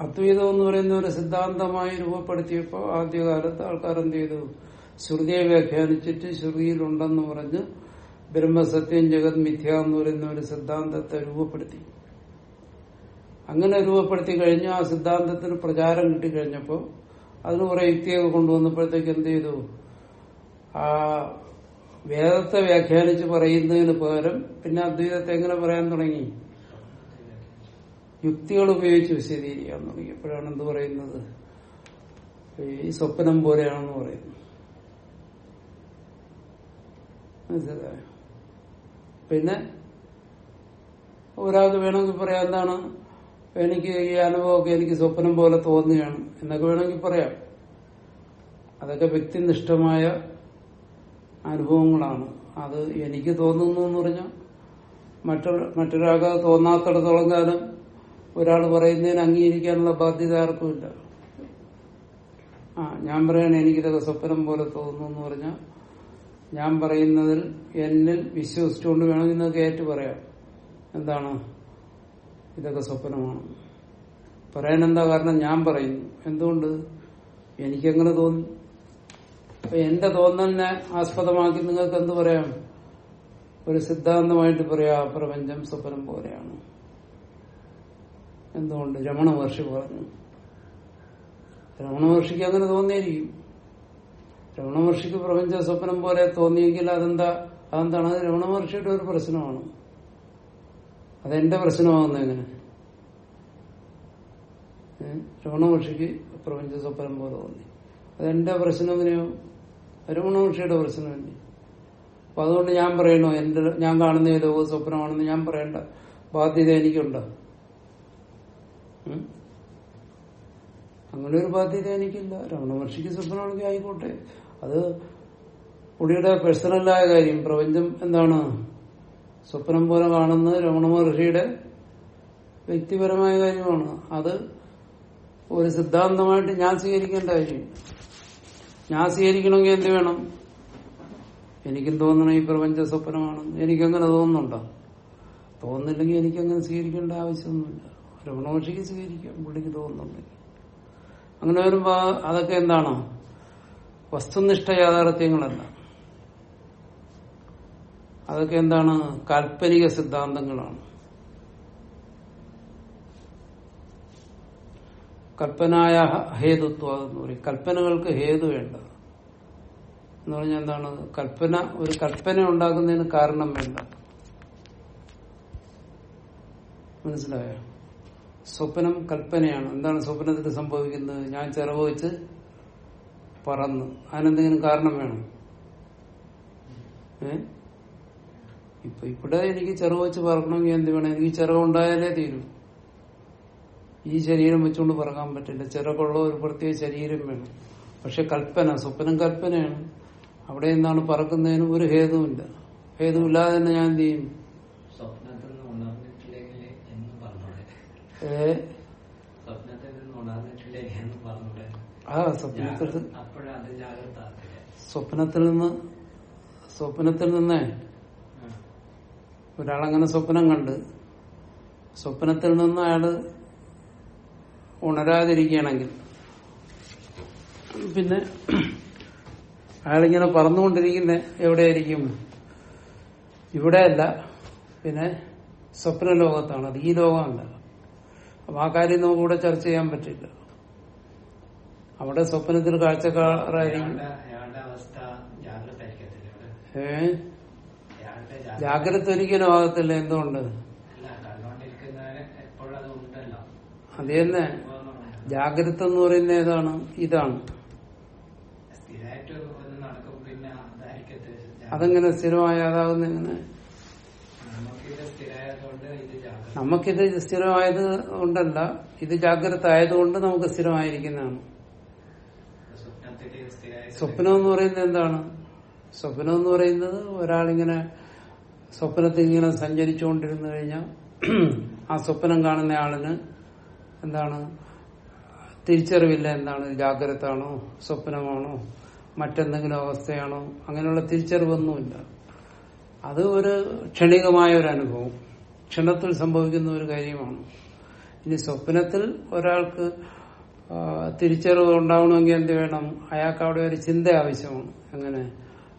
അദ്വൈതം എന്ന് പറയുന്ന ഒരു സിദ്ധാന്തമായി രൂപപ്പെടുത്തിയപ്പോൾ ആദ്യകാലത്ത് ആൾക്കാർ എന്ത് ചെയ്തു? ശ്രുതിയെ വ്യാഖ്യാനിച്ചിട്ട് ശ്രുതിയിലുണ്ടെന്ന് പറഞ്ഞ് ബ്രഹ്മസത്യം ജഗത് മിഥ്യ എന്ന് പറയുന്ന ഒരു സിദ്ധാന്തത്തെ രൂപപ്പെടുത്തി. അങ്ങനെ രൂപപ്പെടുത്തി കഴിഞ്ഞു. ആ സിദ്ധാന്തത്തിന് പ്രചാരം കിട്ടിക്കഴിഞ്ഞപ്പോൾ അതിന് കുറെ യുക്തിയൊക്കെ കൊണ്ടുവന്നപ്പോഴത്തേക്ക് എന്ത് ചെയ്തു? ആ വേദത്തെ വ്യാഖ്യാനിച്ച് പറയുന്നതിന് പകരം പിന്നെ അദ്വൈതത്തെ എങ്ങനെ പറയാൻ തുടങ്ങി? യുക്തികൾ ഉപയോഗിച്ച് വിശദീകരിക്കാൻ തുടങ്ങി. എപ്പോഴാണ് എന്ത് പറയുന്നത്? ഈ സ്വപ്നം പോലെയാണെന്ന് പറയുന്നു. മനസ്സിലായോ? പിന്നെ ഒരാൾക്ക് വേണമെങ്കിൽ പറയാം എന്താണ്? എനിക്ക് ഈ അനുഭവമൊക്കെ എനിക്ക് സ്വപ്നം പോലെ തോന്നുകയാണ്. എന്നൊക്കെ വേണമെങ്കിൽ പറയാം. അതൊക്കെ വ്യക്തിനിഷ്ഠമായ അനുഭവങ്ങളാണ്. അത് എനിക്ക് തോന്നുന്നു എന്ന് പറഞ്ഞാൽ മറ്റൊരു മറ്റൊരാൾക്ക് തോന്നാത്തിടത്തോളം കാലം ഒരാൾ പറയുന്നതിന് അംഗീകരിക്കാനുള്ള ബാധ്യത ആർക്കുമില്ല ആ ഞാൻ പറയണ എനിക്കിതൊക്കെ സ്വപ്നം പോലെ തോന്നുന്നു എന്ന് പറഞ്ഞാൽ ഞാൻ പറയുന്നതിൽ എന്നിൽ വിശ്വസിച്ചുകൊണ്ട് വേണമെങ്കിൽ നിങ്ങൾക്ക് ഏറ്റു പറയാം എന്താണ്? ഇതൊക്കെ സ്വപ്നമാണ്. പറയാൻ എന്താ കാരണം? ഞാൻ പറയുന്നു. എന്തുകൊണ്ട്? എനിക്കെങ്ങനെ തോന്നി. അപ്പൊ എന്റെ തോന്നലിനെ ആസ്പദമാക്കി നിങ്ങൾക്ക് എന്ത് പറയാം? ഒരു സിദ്ധാന്തമായിട്ട് പറയാ പ്രപഞ്ചം സ്വപ്നം പോലെയാണ്. എന്തുകൊണ്ട്? രമണ മഹർഷി പറഞ്ഞു. രമണ മഹർഷിക്ക് അങ്ങനെ തോന്നിയിരിക്കും. രമണ മഹർഷിക്ക് പ്രപഞ്ച സ്വപ്നം പോലെ തോന്നിയെങ്കിൽ അതെന്താ? അതെന്താണ്? അത് രമണ മഹർഷിയുടെ ഒരു പ്രശ്നമാണ്. അതെന്റെ പ്രശ്നമാകുന്ന എങ്ങനെ? രമണ മഹർഷിക്ക് പ്രപഞ്ച സ്വപ്നം പോലെ തോന്നി. അതെന്റെ പ്രശ്നം എങ്ങനെയോ രമണ മഹർഷിയുടെ പ്രശ്നമല്ലേ അപ്പൊ അതുകൊണ്ട് ഞാൻ പറയണോ എന്റെ ഞാൻ കാണുന്ന ഈ ലോക സ്വപ്നമാണെന്ന് ഞാൻ പറയേണ്ട. ബാധ്യത എനിക്കുണ്ട്? അങ്ങനെ ഒരു ബാധ്യത എനിക്കില്ല. രമണ മഹർഷിക്ക് സ്വപ്നമാണെങ്കിൽ ആയിക്കോട്ടെ. അത് പുള്ളിയുടെ പേഴ്സണലായ കാര്യം. പ്രപഞ്ചം എന്താണ്? സ്വപ്നം പോലെ കാണുന്ന രമണ മഹർഷിയുടെ വ്യക്തിപരമായ കാര്യമാണ്. അത് ഒരു സിദ്ധാന്തമായിട്ട് ഞാൻ സ്വീകരിക്കേണ്ട കാര്യം. ഞാൻ സ്വീകരിക്കണമെങ്കിൽ എന്ത് വേണം? എനിക്കും തോന്നണം ഈ പ്രപഞ്ച സ്വപ്നമാണ്. എനിക്കങ്ങനെ തോന്നുന്നുണ്ടോ? തോന്നുന്നില്ലെങ്കിൽ എനിക്കങ്ങനെ സ്വീകരിക്കേണ്ട ആവശ്യമൊന്നുമില്ല. രമണോഷിക്ക് സ്വീകരിക്കാം പുള്ളിക്ക് തോന്നുന്നുണ്ടെങ്കിൽ അങ്ങനെ വരുമ്പോ അതൊക്കെ എന്താണ്? വസ്തുനിഷ്ഠ യാഥാർത്ഥ്യങ്ങളല്ല. അതൊക്കെ എന്താണ്? കാൽപ്പനിക സിദ്ധാന്തങ്ങളാണ്. കൽപ്പനായ ഹേതുത്വം എന്ന് പറയും. കൽപ്പനകൾക്ക് ഹേതു വേണ്ട എന്ന് പറഞ്ഞാൽ എന്താണ്? കൽപ്പന ഒരു കൽപ്പന ഉണ്ടാക്കുന്നതിന് കാരണം വേണ്ട. മനസ്സിലായോ? സ്വപ്നം കൽപ്പനയാണ്. എന്താണ് സ്വപ്നത്തിൽ സംഭവിക്കുന്നത്? ഞാൻ ചിറവ് വെച്ച് പറന്നു. അതിനെന്തെങ്കിലും കാരണം വേണം? ഏ? ഇപ്പൊ ഇവിടെ എനിക്ക് ചിറവ് പറക്കണമെങ്കിൽ എന്ത് വേണം? എനിക്ക് ചിറവുണ്ടായാലേ തീരൂ. ഈ ശരീരം വെച്ചുകൊണ്ട് പറക്കാൻ പറ്റില്ല. ചിറകുള്ള ഒരു പ്രത്യേക ശരീരം വേണം. പക്ഷെ കൽപ്പന സ്വപ്നം കൽപ്പനയാണ്. അവിടെ എന്താണ് പറക്കുന്നതിന് ഒരു ഹേതുവില്ല. ഹേതുവില്ലാതെ തന്നെ ഞാൻ എന്ത് ചെയ്യും? ആ സ്വപ്നത്തിൽ സ്വപ്നത്തിൽ നിന്ന് സ്വപ്നത്തിൽ നിന്നേ ഒരാളങ്ങനെ സ്വപ്നം കണ്ട് സ്വപ്നത്തിൽ നിന്ന് അയാൾ ഉണരാതിരിക്കുകയാണെങ്കിൽ പിന്നെ അയാളിങ്ങനെ പറന്നുകൊണ്ടിരിക്കുന്ന എവിടെയായിരിക്കും? ഇവിടെയല്ല. പിന്നെ സ്വപ്ന ലോകത്താണ് അത് ഈ ലോകമല്ല. അപ്പൊ ആ കാര്യം നമുക്ക് ഇവിടെ ചർച്ച ചെയ്യാൻ പറ്റില്ല. അവിടെ സ്വപ്നത്തിൽ കാഴ്ചക്കാരായിരിക്കും. ഏ? ജാഗ്രത ഒരിക്കലും ആകത്തില്ല എന്തുകൊണ്ട്? അത് തന്നെ. ജാഗ്രത എന്ന് പറയുന്ന ഏതാണ്? ഇതാണ്. അതെങ്ങനെ സ്ഥിരമായി അതാകുന്ന എങ്ങനെ? നമുക്കിത് സ്ഥിരമായത് കൊണ്ടല്ല ഇത് ജാഗ്രത ആയതുകൊണ്ട് നമുക്ക് സ്ഥിരമായിരിക്കുന്നതാണ്. സ്വപ്നം എന്ന് പറയുന്നത് എന്താണ്? സ്വപ്നം എന്ന് പറയുന്നത് ഒരാളിങ്ങനെ സ്വപ്നത്തിൽ ഇങ്ങനെ സഞ്ചരിച്ചുകൊണ്ടിരുന്നു കഴിഞ്ഞാൽ ആ സ്വപ്നം കാണുന്ന ആളിന് എന്താണ്? തിരിച്ചറിവില്ല എന്താണ് ജാഗ്രത ആണോ സ്വപ്നമാണോ മറ്റെന്തെങ്കിലും അവസ്ഥയാണോ അങ്ങനെയുള്ള തിരിച്ചറിവൊന്നുമില്ല. അത് ഒരു ക്ഷണികമായ ഒരു അനുഭവം. ക്ഷണത്തിൽ സംഭവിക്കുന്ന ഒരു കാര്യമാണ്. ഇനി സ്വപ്നത്തിൽ ഒരാൾക്ക് തിരിച്ചറിവ് ഉണ്ടാവണമെങ്കിൽ എന്ത് വേണം? അയാൾക്ക് അവിടെ ഒരു ചിന്ത ആവശ്യമാണ്. എങ്ങനെ?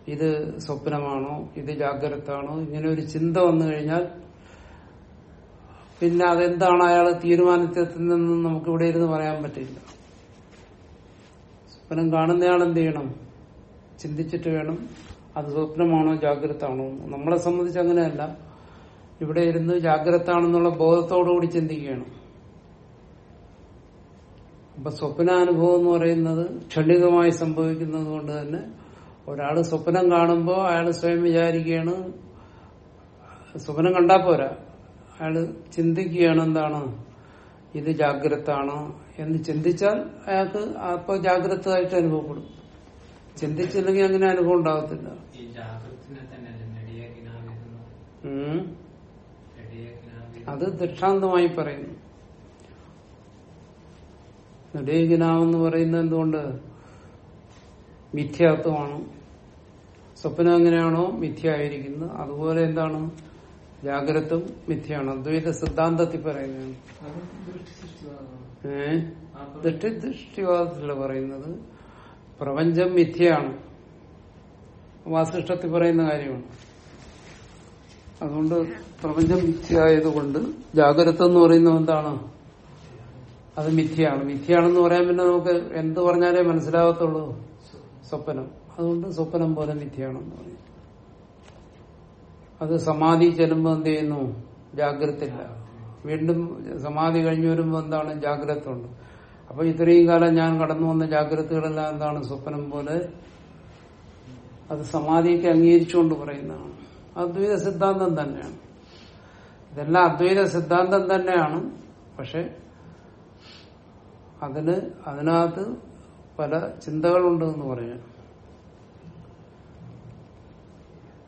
ഇത് സ്വപ്നമാണോ? ഇത് ജാഗ്രത ആണോ ഇങ്ങനെ ഒരു ചിന്ത വന്നു കഴിഞ്ഞാൽ പിന്നെ അതെന്താണ് അയാൾ തീരുമാനത്തെത്തുന്നതെന്ന് നമുക്ക് ഇവിടെ ഇരുന്ന് പറയാൻ പറ്റില്ല. സ്വപ്നം കാണുന്നയാൾ എന്ത് ചെയ്യണം? ചിന്തിച്ചിട്ട് വേണം. അത് സ്വപ്നമാണോ ജാഗ്രത ആണോ നമ്മളെ സംബന്ധിച്ച് അങ്ങനെയല്ല. ഇവിടെ ഇരുന്ന് ജാഗ്രത ആണെന്നുള്ള ബോധത്തോടുകൂടി ചിന്തിക്കുകയാണ്. അപ്പൊ സ്വപ്നാനുഭവം എന്ന് പറയുന്നത് ക്ഷണികമായി സംഭവിക്കുന്നത് കൊണ്ട് തന്നെ ഒരാൾ സ്വപ്നം കാണുമ്പോൾ അയാൾ സ്വയം വിചാരിക്കുകയാണ് സ്വപ്നം കണ്ടാ പോരാ. അയാൾ ചിന്തിക്കുകയാണ് എന്താണ്? ഇത് ജാഗ്രതാണ് എന്ന് ചിന്തിച്ചാൽ അയാൾക്ക് അപ്പൊ ജാഗ്രതയായിട്ട് അനുഭവപ്പെടും. ചിന്തിച്ചില്ലെങ്കിൽ അങ്ങനെ അനുഭവം ഉണ്ടാകത്തില്ല. അത് ദൃഷ്ടാന്തമായി പറയുന്നു. നെടിയകിനാവെന്ന് പറയുന്നത് എന്തുകൊണ്ട്? മിഥ്യാത്വമാണ്. സ്വപ്നം എങ്ങനെയാണോ മിഥ്യ ആയിരിക്കുന്നത്. അതുപോലെ എന്താണ്? ജാഗ്രതും മിഥ്യയാണ്. അദ്വൈത സിദ്ധാന്തത്തിൽ പറയുന്നതാണ് ഏ? ദൃഷ്ടി ദൃഷ്ടിവാദത്തിലല്ല പറയുന്നത് പ്രപഞ്ചം മിഥ്യയാണ്. വാസിഷ്ടത്തിൽ പറയുന്ന കാര്യമാണ്. അതുകൊണ്ട് പ്രപഞ്ചം മിഥ്യയായതുകൊണ്ട് ജാഗ്രത എന്ന് പറയുന്നത് എന്താണ്? അത് മിഥ്യയാണ്. മിഥ്യയാണെന്ന് പറയാൻ പിന്നെ നമുക്ക് എന്ത് പറഞ്ഞാലേ മനസ്സിലാകത്തുള്ളൂ സ്വപ്നം. അതുകൊണ്ട് സ്വപ്നം പോലെ മിഥ്യയാണെന്ന് പറയും അത് സമാധി ചെല്ലുമ്പോൾ എന്ത് ചെയ്യുന്നു? ജാഗ്രത ഇല്ല വീണ്ടും സമാധി കഴിഞ്ഞു വരുമ്പോൾ എന്താണ്? ജാഗ്രത ഉണ്ട് അപ്പൊ ഇത്രയും കാലം ഞാൻ കടന്നു വന്ന ജാഗ്രതകളെല്ലാം എന്താണ്? സ്വപ്നം പോലെ അത് സമാധിക്ക് അംഗീകരിച്ചുകൊണ്ട് പറയുന്നതാണ്. അദ്വൈത സിദ്ധാന്തം തന്നെയാണ്. ഇതെല്ലാം അദ്വൈത സിദ്ധാന്തം തന്നെയാണ്. പക്ഷെ അതിന് അതിനകത്ത് പല ചിന്തകളുണ്ട് എന്ന് പറയാം.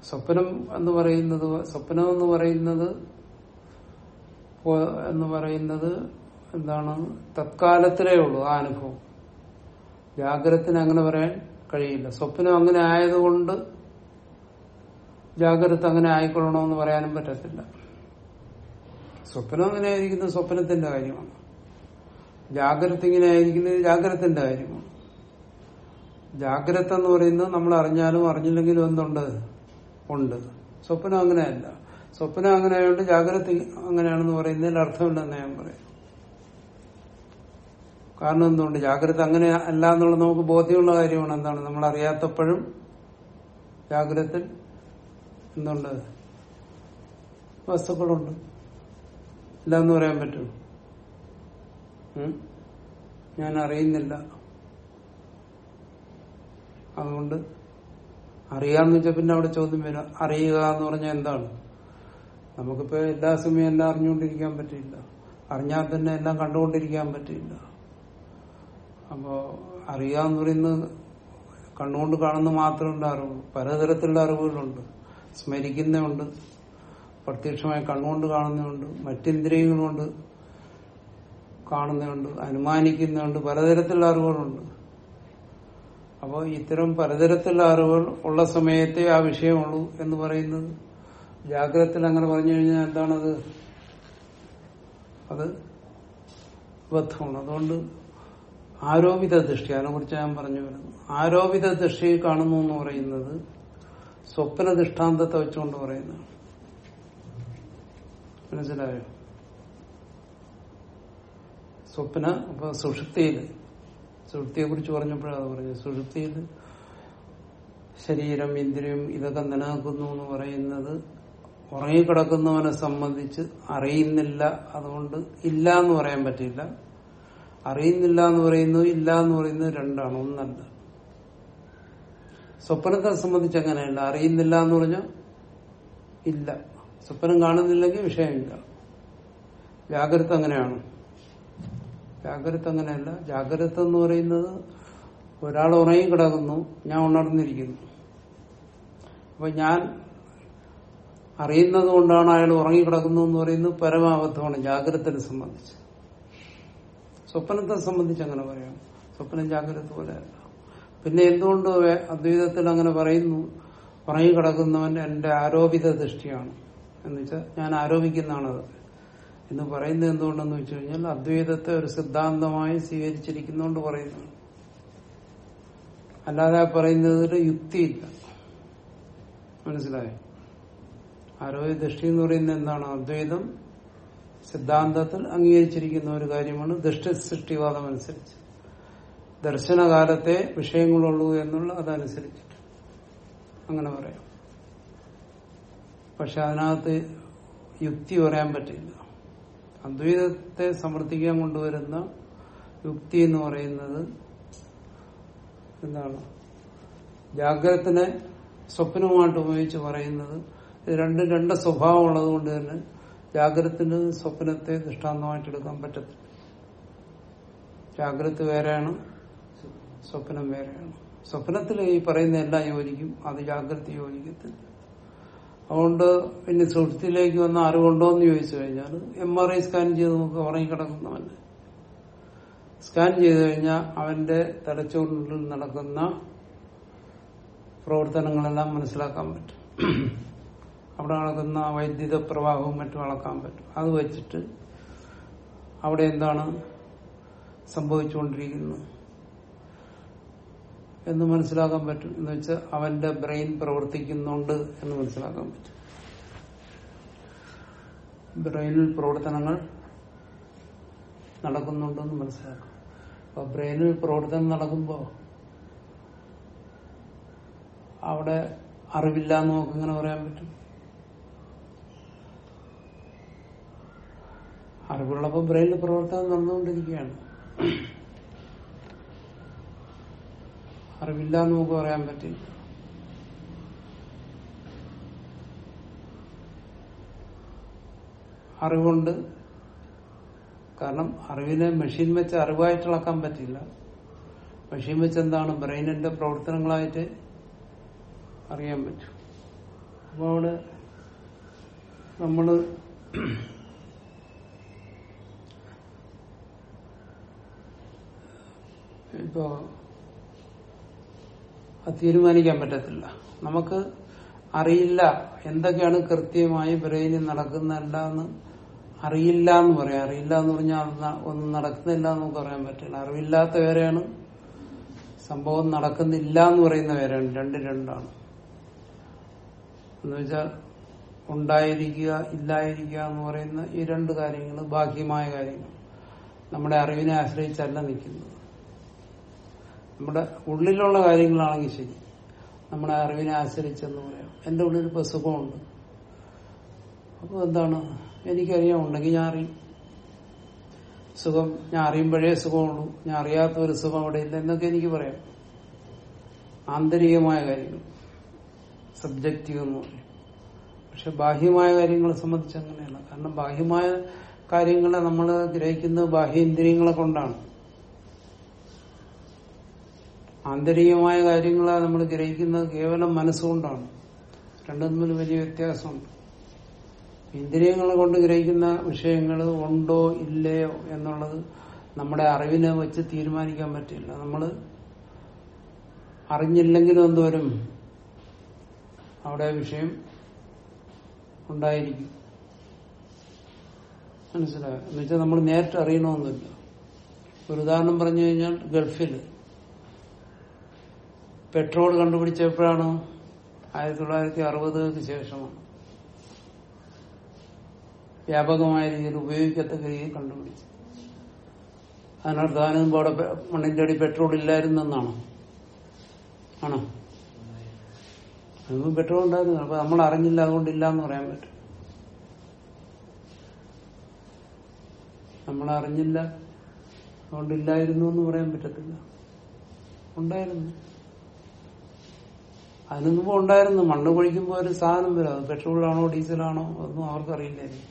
സ്വപ്നം എന്ന് പറയുന്നത് സ്വപ്നം എന്ന് പറയുന്നത് എന്ന് പറയുന്നത് എന്താണ്? തത്കാലത്തിലേ ഉള്ളൂ ആ അനുഭവം. ജാഗ്രതത്തിന് അങ്ങനെ പറയാൻ കഴിയില്ല. സ്വപ്നം അങ്ങനെ ആയതുകൊണ്ട് ജാഗ്രത അങ്ങനെ ആയിക്കൊള്ളണമെന്ന് പറയാനും പറ്റത്തില്ല. സ്വപ്നം അങ്ങനെ ആയിരിക്കുന്നത് സ്വപ്നത്തിന്റെ കാര്യമാണ്. ജാഗ്രത ഇങ്ങനെ ആയിരിക്കുന്നത് ജാഗ്രതത്തിന്റെ കാര്യമാണ്. ജാഗ്രത എന്ന് പറയുന്നത് നമ്മൾ അറിഞ്ഞാലും അറിഞ്ഞില്ലെങ്കിലും എന്തുണ്ട്? ഉണ്ട്. സ്വപ്നം അങ്ങനെയല്ല. സ്വപ്നം അങ്ങനെ ആയതുകൊണ്ട് ജാഗ്രത അങ്ങനെയാണെന്ന് പറയുന്നതിൽ അർത്ഥമില്ലെന്ന് ഞാൻ പറയും. കാരണം എന്തുകൊണ്ട്? ജാഗ്രത അങ്ങനെ അല്ല എന്നുള്ളത് നമുക്ക് ബോധ്യമുള്ള കാര്യമാണ്. എന്താണ്? നമ്മൾ അറിയാത്തപ്പോഴും ജാഗ്രത എന്തുണ്ട്? വസ്തുക്കളുണ്ട്. ഇല്ലെന്ന് പറയാൻ പറ്റും ഞാൻ അറിയുന്നില്ല. അതുകൊണ്ട് അറിയാന്ന് വെച്ചാൽ പിന്നെ അവിടെ ചോദ്യം വരാം. അറിയുക എന്ന് പറഞ്ഞാൽ എന്താണ്? നമുക്കിപ്പോ എല്ലാ സമയം എല്ലാം അറിഞ്ഞുകൊണ്ടിരിക്കാൻ പറ്റില്ല അറിഞ്ഞാൽ തന്നെ എല്ലാം കണ്ടുകൊണ്ടിരിക്കാൻ പറ്റില്ല അപ്പോ അറിയുക എന്ന് പറയുന്നത് കണ്ണുകൊണ്ട് കാണുന്ന മാത്രമല്ല അറിവ് പലതരത്തിലുള്ള അറിവുകളുണ്ട്. സ്മരിക്കുന്നുണ്ട് പ്രത്യക്ഷമായി കണ്ണുകൊണ്ട് കാണുന്നുണ്ട് മറ്റിന്ദ്രിയങ്ങളുണ്ട് കാണുന്നുണ്ട് അനുമാനിക്കുന്നുണ്ട് പലതരത്തിലുള്ള അറിവുകളുണ്ട്. അപ്പോൾ ഇത്തരം പലതരത്തിലുള്ള അറിവുകൾ ഉള്ള സമയത്തെ ആ വിഷയമുള്ളൂ എന്ന് പറയുന്നത്. ജാഗ്രതത്തിൽ അങ്ങനെ പറഞ്ഞു കഴിഞ്ഞാൽ എന്താണത്? അത് ബദ്ധമാണ്. അതുകൊണ്ട് ആരോപിത ദൃഷ്ടി അതിനെ കുറിച്ച് ഞാൻ പറഞ്ഞു വരുന്നു. ആരോപിത ദൃഷ്ടി കാണുന്നു എന്ന് പറയുന്നത് സ്വപ്ന ദൃഷ്ടാന്തത്തെ വെച്ചുകൊണ്ട് പറയുന്നു മനസ്സിലായോ? സ്വപ്ന അപ്പൊ സുഷുപ്തിയിൽ സുഷുപ്തിയെ കുറിച്ച് പറഞ്ഞപ്പോഴാണ് പറഞ്ഞത്. സുഷുപ്തിയിൽ ശരീരം ഇന്ദ്രിയം ഇതൊക്കെ നിലനിൽക്കുന്നു എന്ന് പറയുന്നത് ഉറങ്ങിക്കിടക്കുന്നവനെ സംബന്ധിച്ച് അറിയുന്നില്ല. അതുകൊണ്ട് ഇല്ല എന്ന് പറയാൻ പറ്റില്ല. അറിയുന്നില്ല എന്ന് പറയുന്നു ഇല്ല എന്ന് പറയുന്നത് രണ്ടാണ്. ഒന്നല്ല. സ്വപ്നത്തെ സംബന്ധിച്ച് അങ്ങനെയല്ല. അറിയുന്നില്ല എന്ന് പറഞ്ഞാൽ ഇല്ല. സ്വപ്നം കാണുന്നില്ലെങ്കിൽ വിഷയമില്ല. ജാഗ്രത അങ്ങനെയാണ്. ജാഗ്രത അങ്ങനെയല്ല ജാഗ്രത എന്ന് പറയുന്നത് ഒരാൾ ഉറങ്ങി കിടക്കുന്നു ഞാൻ ഉണർന്നിരിക്കുന്നു. അപ്പൊ ഞാൻ അറിയുന്നത് കൊണ്ടാണ് അയാൾ ഉറങ്ങിക്കിടക്കുന്നു എന്ന് പറയുന്നത് പരമാബദ്ധമാണ് ജാഗ്രതനെ സംബന്ധിച്ച്. സ്വപ്നത്തെ സംബന്ധിച്ച് അങ്ങനെ പറയാം. സ്വപ്നം ജാഗ്രത പോലെയല്ല പിന്നെ എന്തുകൊണ്ട് അദ്വൈതത്തിൽ അങ്ങനെ പറയുന്നു ഉറങ്ങിക്കിടക്കുന്നവൻ എന്റെ ആരോപിത ദൃഷ്ടിയാണ്. എന്നുവെച്ചാൽ ഞാൻ ആരോപിക്കുന്നതാണ് അത് എന്ന് പറയുന്നത് എന്തുകൊണ്ടെന്ന് വെച്ച് കഴിഞ്ഞാൽ അദ്വൈതത്തെ ഒരു സിദ്ധാന്തമായി സ്വീകരിച്ചിരിക്കുന്നോണ്ട് പറയുന്നതാണ് അല്ലാതെ പറയുന്നതിൽ യുക്തിയില്ല. മനസ്സിലായോ? ആരോഗ്യ ദൃഷ്ടി എന്ന് പറയുന്നത് എന്താണ്? അദ്വൈതം സിദ്ധാന്തത്തിൽ അംഗീകരിച്ചിരിക്കുന്ന ഒരു കാര്യമാണ് ദൃഷ്ടി സൃഷ്ടിവാദം അനുസരിച്ച്. ദർശനകാലത്തെ വിഷയങ്ങളുള്ളൂ എന്നുള്ള അതനുസരിച്ചിട്ട് അങ്ങനെ പറയാം. പക്ഷെ അതിനകത്ത് യുക്തി പറയാൻ പറ്റില്ല. അദ്വൈതത്തെ സമർത്ഥിക്കാൻ കൊണ്ടുവരുന്ന യുക്തി എന്ന് പറയുന്നത് എന്താണ്? ജാഗ്രതത്തിനെ സ്വപ്നവുമായിട്ട് ഉപയോഗിച്ച് പറയുന്നത്. രണ്ടും രണ്ട് സ്വഭാവം ഉള്ളത് കൊണ്ട് തന്നെ ജാഗ്രതത്തിന് സ്വപ്നത്തെ ദൃഷ്ടാന്തമായിട്ട് എടുക്കാൻ പറ്റത്തില്ല. ജാഗ്രത വേറെയാണ് സ്വപ്നം വേറെയാണ്. സ്വപ്നത്തിൽ ഈ പറയുന്ന എല്ലാം യോജിക്കും അത് ജാഗ്രത യോജിക്കത്തില്ല. അതുകൊണ്ട് പിന്നെ സുഹൃത്തിലേക്ക് വന്ന അറിവുണ്ടോ എന്ന് ചോദിച്ചു കഴിഞ്ഞാൽ എം ആർ ഐ സ്കാൻ ചെയ്ത് നമുക്ക് ഉറങ്ങിക്കിടക്കുന്നവന് സ്കാൻ ചെയ്തു കഴിഞ്ഞാൽ അവന്റെ തലച്ചോറിനുള്ളിൽ നടക്കുന്ന പ്രവർത്തനങ്ങളെല്ലാം മനസ്സിലാക്കാൻ പറ്റും. അവിടെ നടക്കുന്ന വൈദ്യുത പ്രവാഹവും മറ്റും അളക്കാൻ പറ്റും. അത് വെച്ചിട്ട് അവിടെ എന്താണ് സംഭവിച്ചുകൊണ്ടിരിക്കുന്നത്? എന്ന് മനസ്സിലാക്കാൻ പറ്റും. എന്ന് വെച്ചാൽ അവന്റെ ബ്രെയിൻ പ്രവർത്തിക്കുന്നുണ്ട് എന്ന് മനസ്സിലാക്കാൻ പറ്റും. ബ്രെയിനിൽ പ്രവർത്തനങ്ങൾ നടക്കുന്നുണ്ടെന്ന് മനസ്സിലാക്കാം. അപ്പൊ ബ്രെയിനിൽ പ്രവർത്തനം നടക്കുമ്പോ അവിടെ അറിവില്ല എന്ന് നമുക്ക് ഇങ്ങനെ പറയാൻ പറ്റും? അറിവുള്ളപ്പോ ബ്രെയിനിൽ പ്രവർത്തനം നടന്നുകൊണ്ടിരിക്കുകയാണ്. അറിവില്ല എന്ന് നമുക്ക് പറയാൻ പറ്റില്ല. അറിവുണ്ട്. കാരണം അറിവിനെ മെഷീൻ വെച്ച് അറിവായിട്ട് ഇളക്കാൻ പറ്റില്ല. മെഷീൻ വെച്ച് എന്താണ് ബ്രെയിനിന്റെ പ്രവർത്തനങ്ങളായിട്ട് അറിയാൻ പറ്റും. അപ്പോൾ അവിടെ നമ്മൾ ഇപ്പോ അത് തീരുമാനിക്കാൻ പറ്റത്തില്ല. നമുക്ക് അറിയില്ല എന്തൊക്കെയാണ് കൃത്യമായി ബ്രെയിനിൽ നടക്കുന്നതല്ല എന്ന് അറിയില്ല എന്ന് പറയാം. അറിയില്ല എന്ന് പറഞ്ഞാൽ ഒന്നും നടക്കുന്നില്ല എന്ന് നമുക്ക് പറയാൻ പറ്റില്ല. അറിവില്ലാത്ത വേറെയാണ് സംഭവം നടക്കുന്നില്ല എന്ന് പറയുന്ന വേറെയാണ് രണ്ട് രണ്ടാണ്. എന്നുവെച്ചാൽ ഉണ്ടായിരിക്കുക ഇല്ലായിരിക്കുക എന്ന് പറയുന്ന ഈ രണ്ട് കാര്യങ്ങൾ ബാഹ്യമായ കാര്യങ്ങൾ. നമ്മുടെ അറിവിനെ ആശ്രയിച്ചല്ല നിൽക്കുന്നത്. നമ്മുടെ ഉള്ളിലുള്ള കാര്യങ്ങളാണെങ്കിൽ ശരി. നമ്മുടെ അറിവിനെ ആശ്രയിച്ചെന്ന് പറയാം. എന്റെ ഉള്ളിൽ ഇപ്പൊ സുഖമുണ്ട് അപ്പൊ എന്താണ്? എനിക്കറിയാം. ഉണ്ടെങ്കിൽ ഞാൻ അറിയും. സുഖം. ഞാൻ അറിയുമ്പോഴേ സുഖമുള്ളൂ. ഞാൻ അറിയാത്ത ഒരു സുഖം അവിടെ ഇല്ല എന്നൊക്കെ എനിക്ക് പറയാം. ആന്തരികമായ കാര്യങ്ങൾ. സബ്ജക്റ്റീവ് എന്ന് പറയും. പക്ഷെ ബാഹ്യമായ കാര്യങ്ങളെ സംബന്ധിച്ച് അങ്ങനെയല്ല. കാരണം ബാഹ്യമായ കാര്യങ്ങളെ നമ്മൾ ഗ്രഹിക്കുന്നത് ബാഹ്യേന്ദ്രിയങ്ങളെ കൊണ്ടാണ്. ആന്തരികമായ കാര്യങ്ങളെ നമ്മൾ ഗ്രഹിക്കുന്നത് കേവലം മനസ്സുകൊണ്ടാണ്. രണ്ടും വലിയ വ്യത്യാസമുണ്ട്. ഇന്ദ്രിയങ്ങളെ കൊണ്ട് ഗ്രഹിക്കുന്ന വിഷയങ്ങൾ ഉണ്ടോ ഇല്ലയോ എന്നുള്ളത് നമ്മുടെ അറിവിനെ വെച്ച് തീരുമാനിക്കാൻ പറ്റില്ല. നമ്മൾ അറിഞ്ഞില്ലെങ്കിലും എന്തോരും അവിടെ വിഷയം ഉണ്ടായിരിക്കും. മനസ്സിലായോ? എന്നുവെച്ചാൽ നമ്മൾ നേരിട്ട് അറിയണമെന്നില്ല. ഒരു ഉദാഹരണം പറഞ്ഞു കഴിഞ്ഞാൽ ഗൾഫിൽ പെട്രോൾ കണ്ടുപിടിച്ചപ്പോഴാണ് ആയിരത്തി തൊള്ളായിരത്തി അറുപതുകൾക്ക് ശേഷമാണ്. വ്യാപകമായ രീതിയിൽ ഉപയോഗിക്കത്തക്ക രീതിയിൽ കണ്ടുപിടിച്ചു അതിനർത്ഥം താനും മുമ്പ് അവിടെ മണ്ണിന്റെ അടി പെട്രോൾ ഇല്ലായിരുന്നെന്നാണ്. ആണോ? അതിന് പെട്രോൾ ഉണ്ടായിരുന്നു. അപ്പൊ നമ്മൾ അറിഞ്ഞില്ല അതുകൊണ്ടില്ല എന്ന് പറയാൻ പറ്റും. നമ്മൾ അറിഞ്ഞില്ല അതുകൊണ്ടില്ലായിരുന്നു എന്ന് പറയാൻ പറ്റത്തില്ല. ഉണ്ടായിരുന്നു. അതിനു ഉണ്ടായിരുന്നു മണ്ണ് കുഴിക്കുമ്പോൾ ഒരു സാധനം വരും. അത് പെട്രോളാണോ ഡീസലാണോ ഒന്നും അവർക്കറിയില്ലായിരുന്നു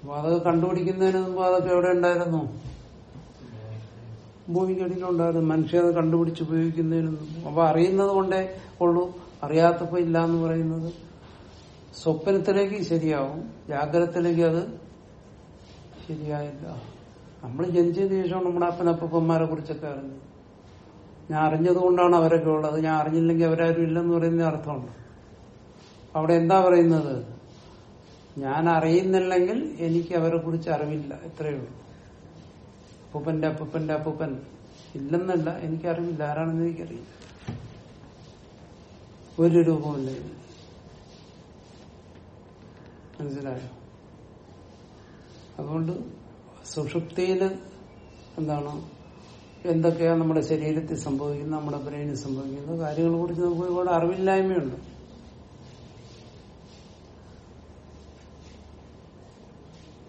അപ്പൊ അതൊക്കെ കണ്ടുപിടിക്കുന്നതിന് മുമ്പ് അതൊക്കെ എവിടെ ഉണ്ടായിരുന്നു? ഭൂമിക്കടിയിലുണ്ടായിരുന്നു. മനുഷ്യ അത് കണ്ടുപിടിച്ച് ഉപയോഗിക്കുന്നതിന് അപ്പൊ അറിയുന്നത് കൊണ്ടേ ഉള്ളൂ. അറിയാത്തപ്പോ ഇല്ല എന്ന് പറയുന്നത്. സ്വപ്നത്തിലേക്ക് ശരിയാവും. ജാഗ്രതത്തിലേക്ക് അത് ശരിയായില്ല. നമ്മൾ ജനിച്ചതിന് ശേഷം നമ്മുടെ അപ്പനപ്പന്മാരെ കുറിച്ചൊക്കെ അറിഞ്ഞു ഞാൻ അറിഞ്ഞത് കൊണ്ടാണ് അവരൊക്കെ ഉള്ളത്. ഞാൻ അറിഞ്ഞില്ലെങ്കിൽ അവരാരും ഇല്ലെന്ന് പറയുന്ന അർത്ഥമുണ്ട് അവിടെ എന്താ പറയുന്നത്? ഞാൻ അറിയുന്നില്ലെങ്കിൽ എനിക്ക് അവരെ കുറിച്ച് അറിവില്ല. ഇത്രയേ ഉള്ളൂ. അപ്പൂപ്പന്റെ അപ്പൂപ്പന്റെ അപ്പൂപ്പൻ ഇല്ലെന്നല്ല എനിക്ക് അറിവില്ല. ആരാണെന്ന് എനിക്കറിയില്ല. ഒരു രൂപമില്ല. മനസ്സിലായോ? അതുകൊണ്ട് സുഷുപ്തിയിൽ എന്താണ്? എന്തൊക്കെയാണ് നമ്മുടെ ശരീരത്തിൽ സംഭവിക്കുന്നത് നമ്മുടെ ബ്രെയിനിൽ സംഭവിക്കുന്നത് കാര്യങ്ങളെ കുറിച്ച് നമുക്ക് ഒരുപാട് അറിവില്ലായ്മയുണ്ട്.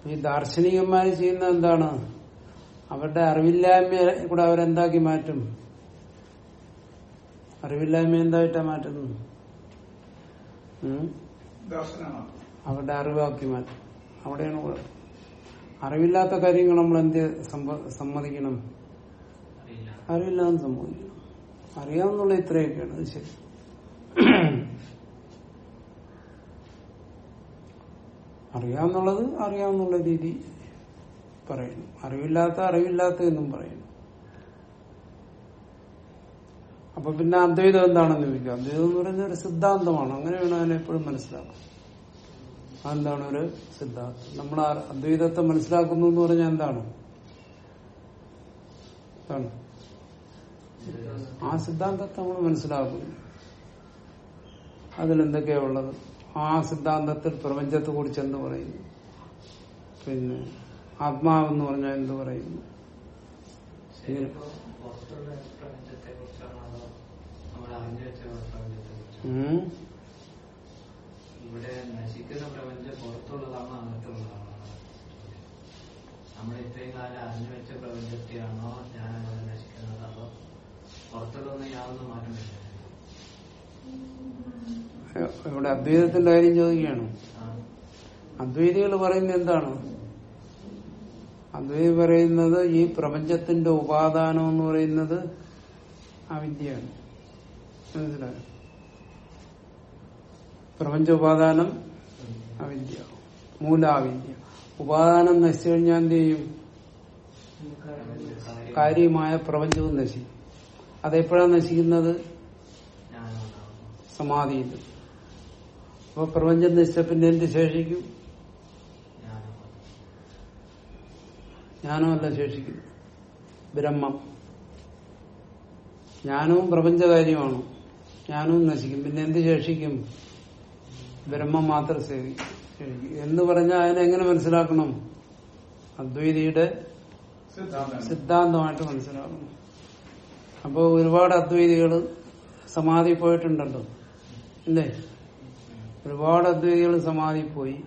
ഈ ദാർശനികന്മാർ ചെയ്യുന്ന എന്താണ്? അവരുടെ അറിവില്ലായ്മയെ കൂടെ അവരെന്താക്കി മാറ്റും? അറിവില്ലായ്മ എന്തായിട്ടാ ദർശനമാണ് അവരുടെ അറിവാക്കി മാറ്റും. അവിടെയാണ്. അറിവില്ലാത്ത കാര്യങ്ങൾ നമ്മൾ എന്ത് സമ്മതിക്കണം? അറിവില്ലാന്ന് സംഭവിക്കും. അറിയാമെന്നുള്ള ഇത്രയൊക്കെയാണ് അത് ശരി. അറിയാമെന്നുള്ളത് അറിയാമെന്നുള്ള രീതി പറയുന്നു. അറിവില്ലാത്ത അറിവില്ലാത്ത എന്നും പറയുന്നു. അപ്പൊ പിന്നെ അദ്വൈതം എന്താണെന്ന് ചോദിക്കാം. അദ്വൈതം എന്ന് പറയുന്ന ഒരു സിദ്ധാന്തമാണ്. അങ്ങനെ വേണം അതിനെ എപ്പോഴും മനസ്സിലാക്കാം അതെന്താണ് ഒരു സിദ്ധാന്തം? നമ്മൾ അദ്വൈതത്തെ മനസ്സിലാക്കുന്നു എന്ന് പറഞ്ഞാൽ എന്താണ്? എന്താണ്? ആ സിദ്ധാന്തത്തെ നമ്മൾ മനസ്സിലാക്കുന്നു. അതിലെന്തൊക്കെയാ ഉള്ളത്? ആ സിദ്ധാന്തത്തിൽ പ്രപഞ്ചത്തെ കുറിച്ച് എന്ത് പറയുന്നു? പിന്നെ ആത്മാവെന്ന് പറഞ്ഞാൽ എന്ത് പറയുന്നു? ഇവിടെ നശിക്കുന്ന പ്രപഞ്ചം പുറത്തുള്ളതാണോ അകത്തുള്ളതാണോ? നമ്മൾ ഇത്രയും കാലം അറിഞ്ഞു വെച്ച പ്രപഞ്ചത്തെയാണോ ഞാൻ നശിക്കുന്നത്? അതോ പുറത്തുള്ളതൊന്നും യാതൊന്നും മാറ്റമില്ല ഇവിടെ അദ്വൈതത്തിന്റെ കാര്യം ചോദിക്കുകയാണ്. അദ്വൈതികൾ പറയുന്നത് എന്താണ്? അദ്വൈതി പറയുന്നത് ഈ പ്രപഞ്ചത്തിന്റെ ഉപാദാനം എന്ന് പറയുന്നത് അവിദ്യയാണ്. മനസ്സിലായോ? പ്രപഞ്ച ഉപാദാനം അവിദ്യ. മൂലാവിദ്യ. ഉപാദാനം നശിച്ചു കഴിഞ്ഞാൽ എന്ത് ചെയ്യും? കാര്യമായ പ്രപഞ്ചവും നശിക്കും. അതെപ്പോഴാണ് നശിക്കുന്നത്? സമാധിയിൽ. അപ്പൊ പ്രപഞ്ചം നശിച്ച പിന്നെ എന്ത് ശേഷിക്കും? ഞാനും ജ്ഞാനമല്ല ശേഷിക്കും. ബ്രഹ്മം. ജ്ഞാനവും പ്രപഞ്ചകാര്യമാണ്. ജ്ഞാനവും നശിക്കും. പിന്നെ എന്ത് ശേഷിക്കും? ബ്രഹ്മം മാത്രം സേവിക്കും ശേഷിക്കും. എന്ന് പറഞ്ഞാൽ അതിനെങ്ങനെ മനസ്സിലാക്കണം? അദ്വൈതിയുടെ സിദ്ധാന്തം. സിദ്ധാന്തമായിട്ട് മനസ്സിലാക്കണം. അപ്പോൾ ഒരുപാട് അദ്വൈതികൾ സമാധി പോയിട്ടുണ്ടല്ലോ. ഇല്ലേ? ഒരുപാട് അദ്വൈതികൾ സമാധി പോയി.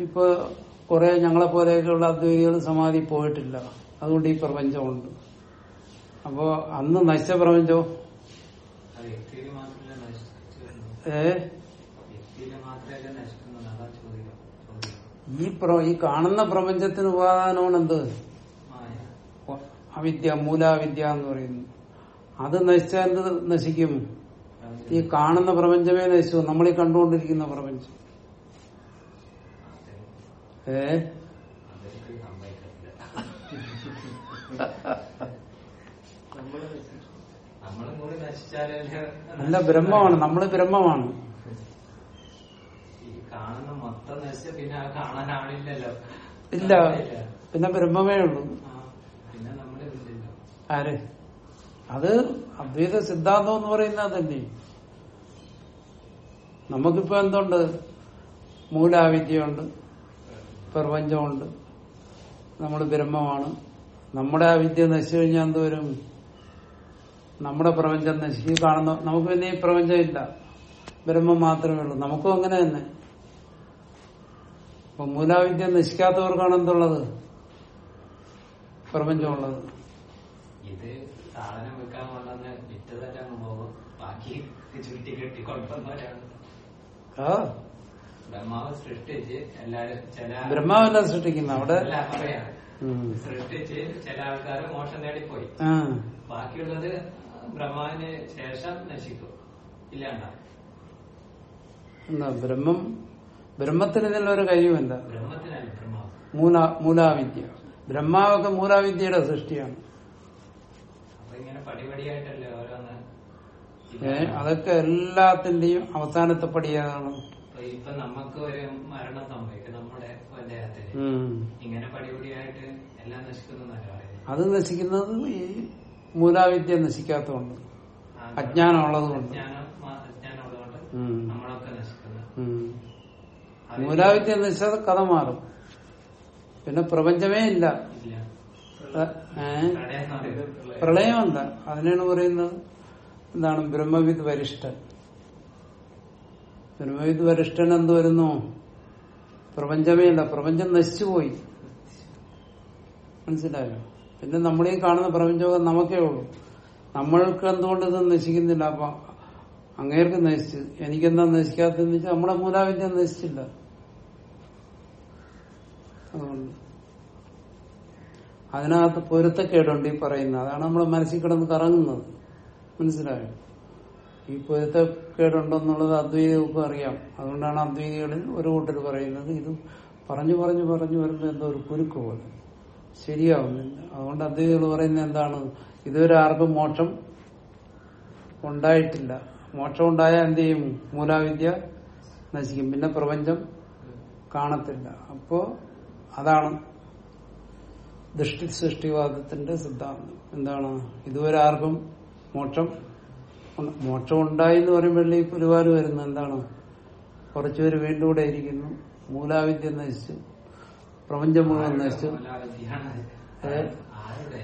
ഇപ്പൊ കുറെ ഞങ്ങളെ പോലെയൊക്കെയുള്ള അദ്വൈതികൾ സമാധി പോയിട്ടില്ല. അതുകൊണ്ട് ഈ പ്രപഞ്ചമുണ്ട്. അപ്പോ അന്ന് നശിച്ച പ്രപഞ്ചോ? ഏ? ഈ കാണുന്ന പ്രപഞ്ചത്തിന് ഉപാദാനമാണ് എന്ത്? അവിദ്യ മൂലാവിദ്യ എന്ന് പറയുന്നു. അത് നശിച്ചാൽ എന്ത് നശിക്കും. ഈ കാണുന്ന പ്രപഞ്ചമേ നശിച്ചു. നമ്മളീ കണ്ടുകൊണ്ടിരിക്കുന്ന പ്രപഞ്ചം. ഏ? അല്ല ബ്രഹ്മമാണ്. നമ്മൾ ബ്രഹ്മമാണ്. ഇല്ല. പിന്നെ ബ്രഹ്മമേ ഉള്ളൂ ആ, പിന്നെ നമ്മുടെ ഇല്ലല്ലോ ആര്? അത് അദ്വൈത സിദ്ധാന്തം എന്ന് പറയുന്ന അതല്ലേ? നമുക്കിപ്പോ എന്തുണ്ട്? മൂലാവിദ്യയുണ്ട് പ്രപഞ്ചമുണ്ട് നമ്മൾ ബ്രഹ്മമാണ്. നമ്മുടെ ആ വിദ്യ നശിച്ചു കഴിഞ്ഞാൽ എന്തോരും നമ്മുടെ പ്രപഞ്ചം നശിച്ചു കാണുന്ന നമുക്ക് പിന്നെ ഈ പ്രപഞ്ചം ഇല്ല. ബ്രഹ്മം മാത്രമേ ഉള്ളൂ. നമുക്കും അങ്ങനെ തന്നെ. അപ്പൊ മൂലാവിദ്യ നശിക്കാത്തവർക്കാണ് എന്തുള്ളത്? പ്രപഞ്ചമുള്ളത്. ഇത് സാധനം വെക്കാൻ കൊണ്ടുവന്ന് വിറ്റതറ്റാൻ പോകും. ബാക്കി ചുരുട്ടി കെട്ടി കൊണ്ടുവന്നവരാണ് ബ്രഹ്മാവ് സൃഷ്ടിച്ച് എല്ലാരും ചില ബ്രഹ്മാവല്ല സൃഷ്ടിക്കുന്ന അവിടെ. സൃഷ്ടിച്ച് ചില ആൾക്കാർ മോശം നേടിപ്പോയി ബാക്കിയുള്ളത് ബ്രഹ്മാവിന് ശേഷം നശിക്കും. ഇല്ലാണ്ട. എന്താ ബ്രഹ്മം ബ്രഹ്മത്തിന് ഇതിലൊരു കഴിയുമല്ല ബ്രഹ്മത്തിനല്ല ബ്രഹ്മാവ്. മൂല മൂലാവിദ്യ. ബ്രഹ്മാവൊക്കെ മൂലാവിദ്യയുടെ സൃഷ്ടിയാണ്. പടിപടിയായിട്ടല്ലേ ഓരോന്ന് ഏ അതൊക്കെ എല്ലാത്തിന്റെയും അവസാനത്തെ പടിയാണ്. ഇപ്പൊ ഇപ്പൊ നമുക്ക് ഒരു മരണം സംഭവിക്കും നമ്മുടെ ദേഹത്തിൽ ഇങ്ങനെ പടിപടിയായിട്ട് എല്ലാം നശിക്കുന്നതല്ല അത് നശിക്കുന്നത് ഈ മൂലാവിദ്യ നശിക്കാത്തതുകൊണ്ട്. അജ്ഞാനം ഉള്ളതുകൊണ്ട്. മൂലാവിദ്യ നശിച്ചാൽ കഥ മാറും. പിന്നെ പ്രപഞ്ചമേ ഇല്ല. പ്രളയം എന്താ അതിനാണ് പറയുന്നത്. എന്താണ്? ബ്രഹ്മവിദ് വരിഷ്ഠൻ. ബ്രഹ്മവിദ് വരിഷ്ഠൻ എന്ത് വരുന്നു? പ്രപഞ്ചമേ അല്ല പ്രപഞ്ചം നശിച്ചുപോയി. മനസ്സിലായോ? പിന്നെ നമ്മളീ കാണുന്ന പ്രപഞ്ചമൊക്കെ നമുക്കേ ഉള്ളൂ. നമ്മൾക്ക് എന്തുകൊണ്ട് ഇത് നശിക്കുന്നില്ല? അപ്പൊ അങ്ങേർക്ക് നശിച്ചു. എനിക്കെന്താ നശിക്കാത്തെന്ന് വെച്ചാൽ നമ്മുടെ മൂലാവിദ്യ നശിച്ചില്ല. അതുകൊണ്ട് അതിനകത്ത് പൊരുത്തക്കേടുണ്ട് ഈ പറയുന്നത്. അതാണ് നമ്മുടെ മനസ്സിൽ കിടന്ന് കറങ്ങുന്നത്. മനസ്സിലായോ? ഈ പൊരുത്തക്കേടുണ്ടെന്നുള്ളത് അദ്വൈതവും അറിയാം. അതുകൊണ്ടാണ് അദ്വൈതികളിൽ ഒരു കൂട്ടർ പറയുന്നത് ഇത് പറഞ്ഞു പറഞ്ഞു പറഞ്ഞു വരുമ്പോൾ എന്തോ ഒരു കുരുക്ക് പോലെ. ശരിയാവുന്നില്ല. അതുകൊണ്ട് അദ്വൈതികൾ പറയുന്നത് എന്താണ്? ഇതുവരെ ആർക്കും മോക്ഷം ഉണ്ടായിട്ടില്ല. മോക്ഷം ഉണ്ടായാൽ എന്ത് ചെയ്യും? മൂലാവിദ്യ നശിക്കും. പിന്നെ പ്രപഞ്ചം കാണത്തില്ല. അപ്പോ അതാണ് ദൃഷ്ടി സൃഷ്ടിവാദത്തിന്റെ സിദ്ധാന്തം. എന്താണ്? ഇതുവരെ ആർക്കും മോക്ഷം മോക്ഷം ഉണ്ടായി എന്ന് പറയുമ്പോഴേ ഈ ഒരുപാട് വരുന്നു എന്താണ്? കുറച്ചുപേര് വീണ്ടും കൂടെ ഇരിക്കുന്നു. മൂലാവിദ്യ നശിച്ചു. പ്രപഞ്ചം മുഴുവൻ നശിച്ചു.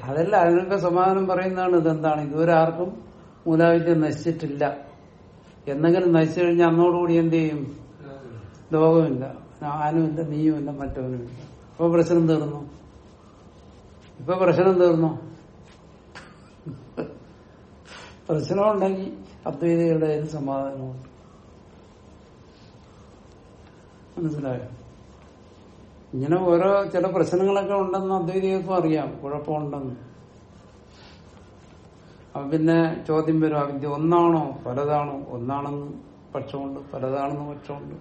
അതല്ല അതിനൊക്കെ സമാധാനം പറയുന്നതാണ് ഇതെന്താണ്? ഇതുവരെ ആർക്കും മൂലാവിദ്യ നശിച്ചിട്ടില്ല. എന്തെങ്കിലും നശിച്ചു കഴിഞ്ഞാൽ അന്നോടുകൂടി എന്ത് ചെയ്യും? ലോകമില്ല. ഞാനുമില്ല നീയുമില്ല മറ്റവനുമില്ല അപ്പൊ പ്രശ്നം തീർന്നു. ഇപ്പൊ പ്രശ്നം തീർന്നു? പ്രശ്നമുണ്ടെങ്കിൽ ഏത് സമാധാനമുണ്ട്. മനസ്സിലായോ? ഇങ്ങനെ ഓരോ ചില പ്രശ്നങ്ങളൊക്കെ ഉണ്ടെന്ന് അദ്വൈതികൾക്കും അറിയാം. കുഴപ്പമുണ്ടെന്ന്. അപ്പൊ പിന്നെ ചോദ്യം വരും അവിദ്യ ഒന്നാണോ? പലതാണോ? ഒന്നാണെന്ന് പക്ഷമുണ്ട് പലതാണെന്ന് പക്ഷമുണ്ട്.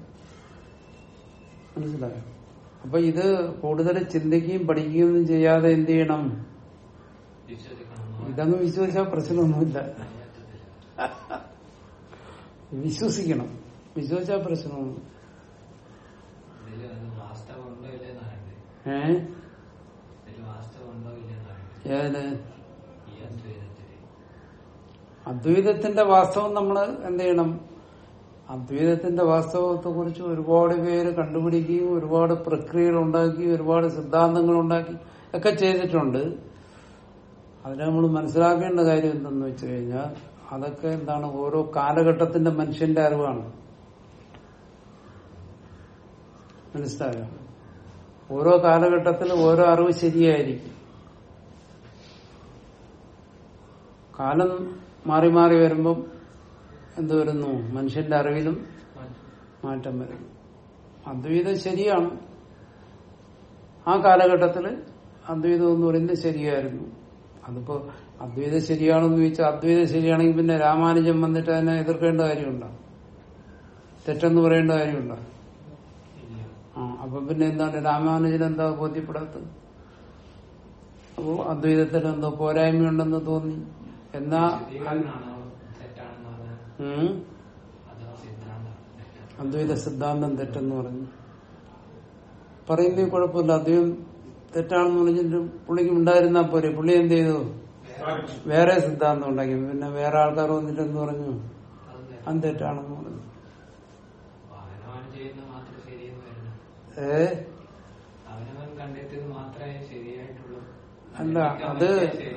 മനസ്സിലായോ? അപ്പൊ ഇത് കൂടുതൽ ചിന്തിക്കുകയും പഠിക്കുകയും ചെയ്യാതെ എന്ത് ചെയ്യണം? ഇതൊന്നും ഇതങ്ങ് വിശ്വസിച്ചാൽ പ്രശ്നമൊന്നുമില്ല. വിശ്വസിക്കണം. വിശ്വസിച്ചാൽ പ്രശ്നമൊന്നും. ഏ? അദ്വൈതത്തിന്റെ വാസ്തവം നമ്മൾ എന്ത് ചെയ്യണം? അദ്വൈതത്തിന്റെ വാസ്തവത്തെ കുറിച്ച് ഒരുപാട് പേര് കണ്ടുപിടിക്കുകയും ഒരുപാട് പ്രക്രിയകൾ ഉണ്ടാക്കി ഒരുപാട് സിദ്ധാന്തങ്ങൾ ഉണ്ടാക്കി ഒക്കെ ചെയ്തിട്ടുണ്ട്. അതിനെ നമ്മൾ മനസ്സിലാക്കേണ്ട കാര്യം എന്തെന്ന് വെച്ച് കഴിഞ്ഞാൽ അതൊക്കെ എന്താണ് ഓരോ കാലഘട്ടത്തിന്റെ മനുഷ്യന്റെ അറിവാണ്. മനസ്സിലായോ? ഓരോ കാലഘട്ടത്തിലും ഓരോ അറിവ് ശരിയായിരിക്കും. കാലം മാറി മാറി വരുമ്പം എന്ത് വരുന്നു? മനുഷ്യന്റെ അറിവിലും മാറ്റം വരുന്നു. അദ്വൈതം ശരിയാണ്. ആ കാലഘട്ടത്തിൽ അദ്വൈതം എന്ന് പറയുന്നത് ശരിയായിരുന്നു. അതിപ്പോ അദ്വൈതം ശരിയാണെന്ന് ചോദിച്ചാൽ അദ്വൈതം ശരിയാണെങ്കിൽ പിന്നെ രാമാനുജൻ വന്നിട്ട് അതിനെ എതിർക്കേണ്ട കാര്യമുണ്ടോ? തെറ്റെന്ന് പറയേണ്ട കാര്യമുണ്ടോ? ആ അപ്പൊ പിന്നെ എന്താണ്? രാമാനുജൻ എന്താ ബോധ്യപ്പെടാത്തത്? അപ്പോ അദ്വൈതത്തിന് എന്തോ പോരായ്മയുണ്ടെന്ന് തോന്നി. എന്നാ സ്ഥിരീകരണമാണോ തെറ്റാണെന്ന് പറഞ്ഞാൽ ഉം, അതോ സിദ്ധാന്തം തെറ്റാണ് അദ്വൈത സിദ്ധാന്തം തെറ്റെന്ന് പറഞ്ഞു. പറയുന്നേ കുഴപ്പമില്ല. അദ്വൈതം തെറ്റാണെന്ന് പറഞ്ഞിട്ട് പുള്ളിക്ക് ഉണ്ടായിരുന്നാ പോരെ. പുള്ളി എന്ത് ചെയ്തു? വേറെ സിദ്ധാന്തം ഉണ്ടാക്കി. പിന്നെ വേറെ ആൾക്കാർ വന്നിട്ട് എന്ത് പറഞ്ഞു? അത് തെറ്റ്. അത് തെറ്റാണെന്ന് പറഞ്ഞു. അല്ല അത്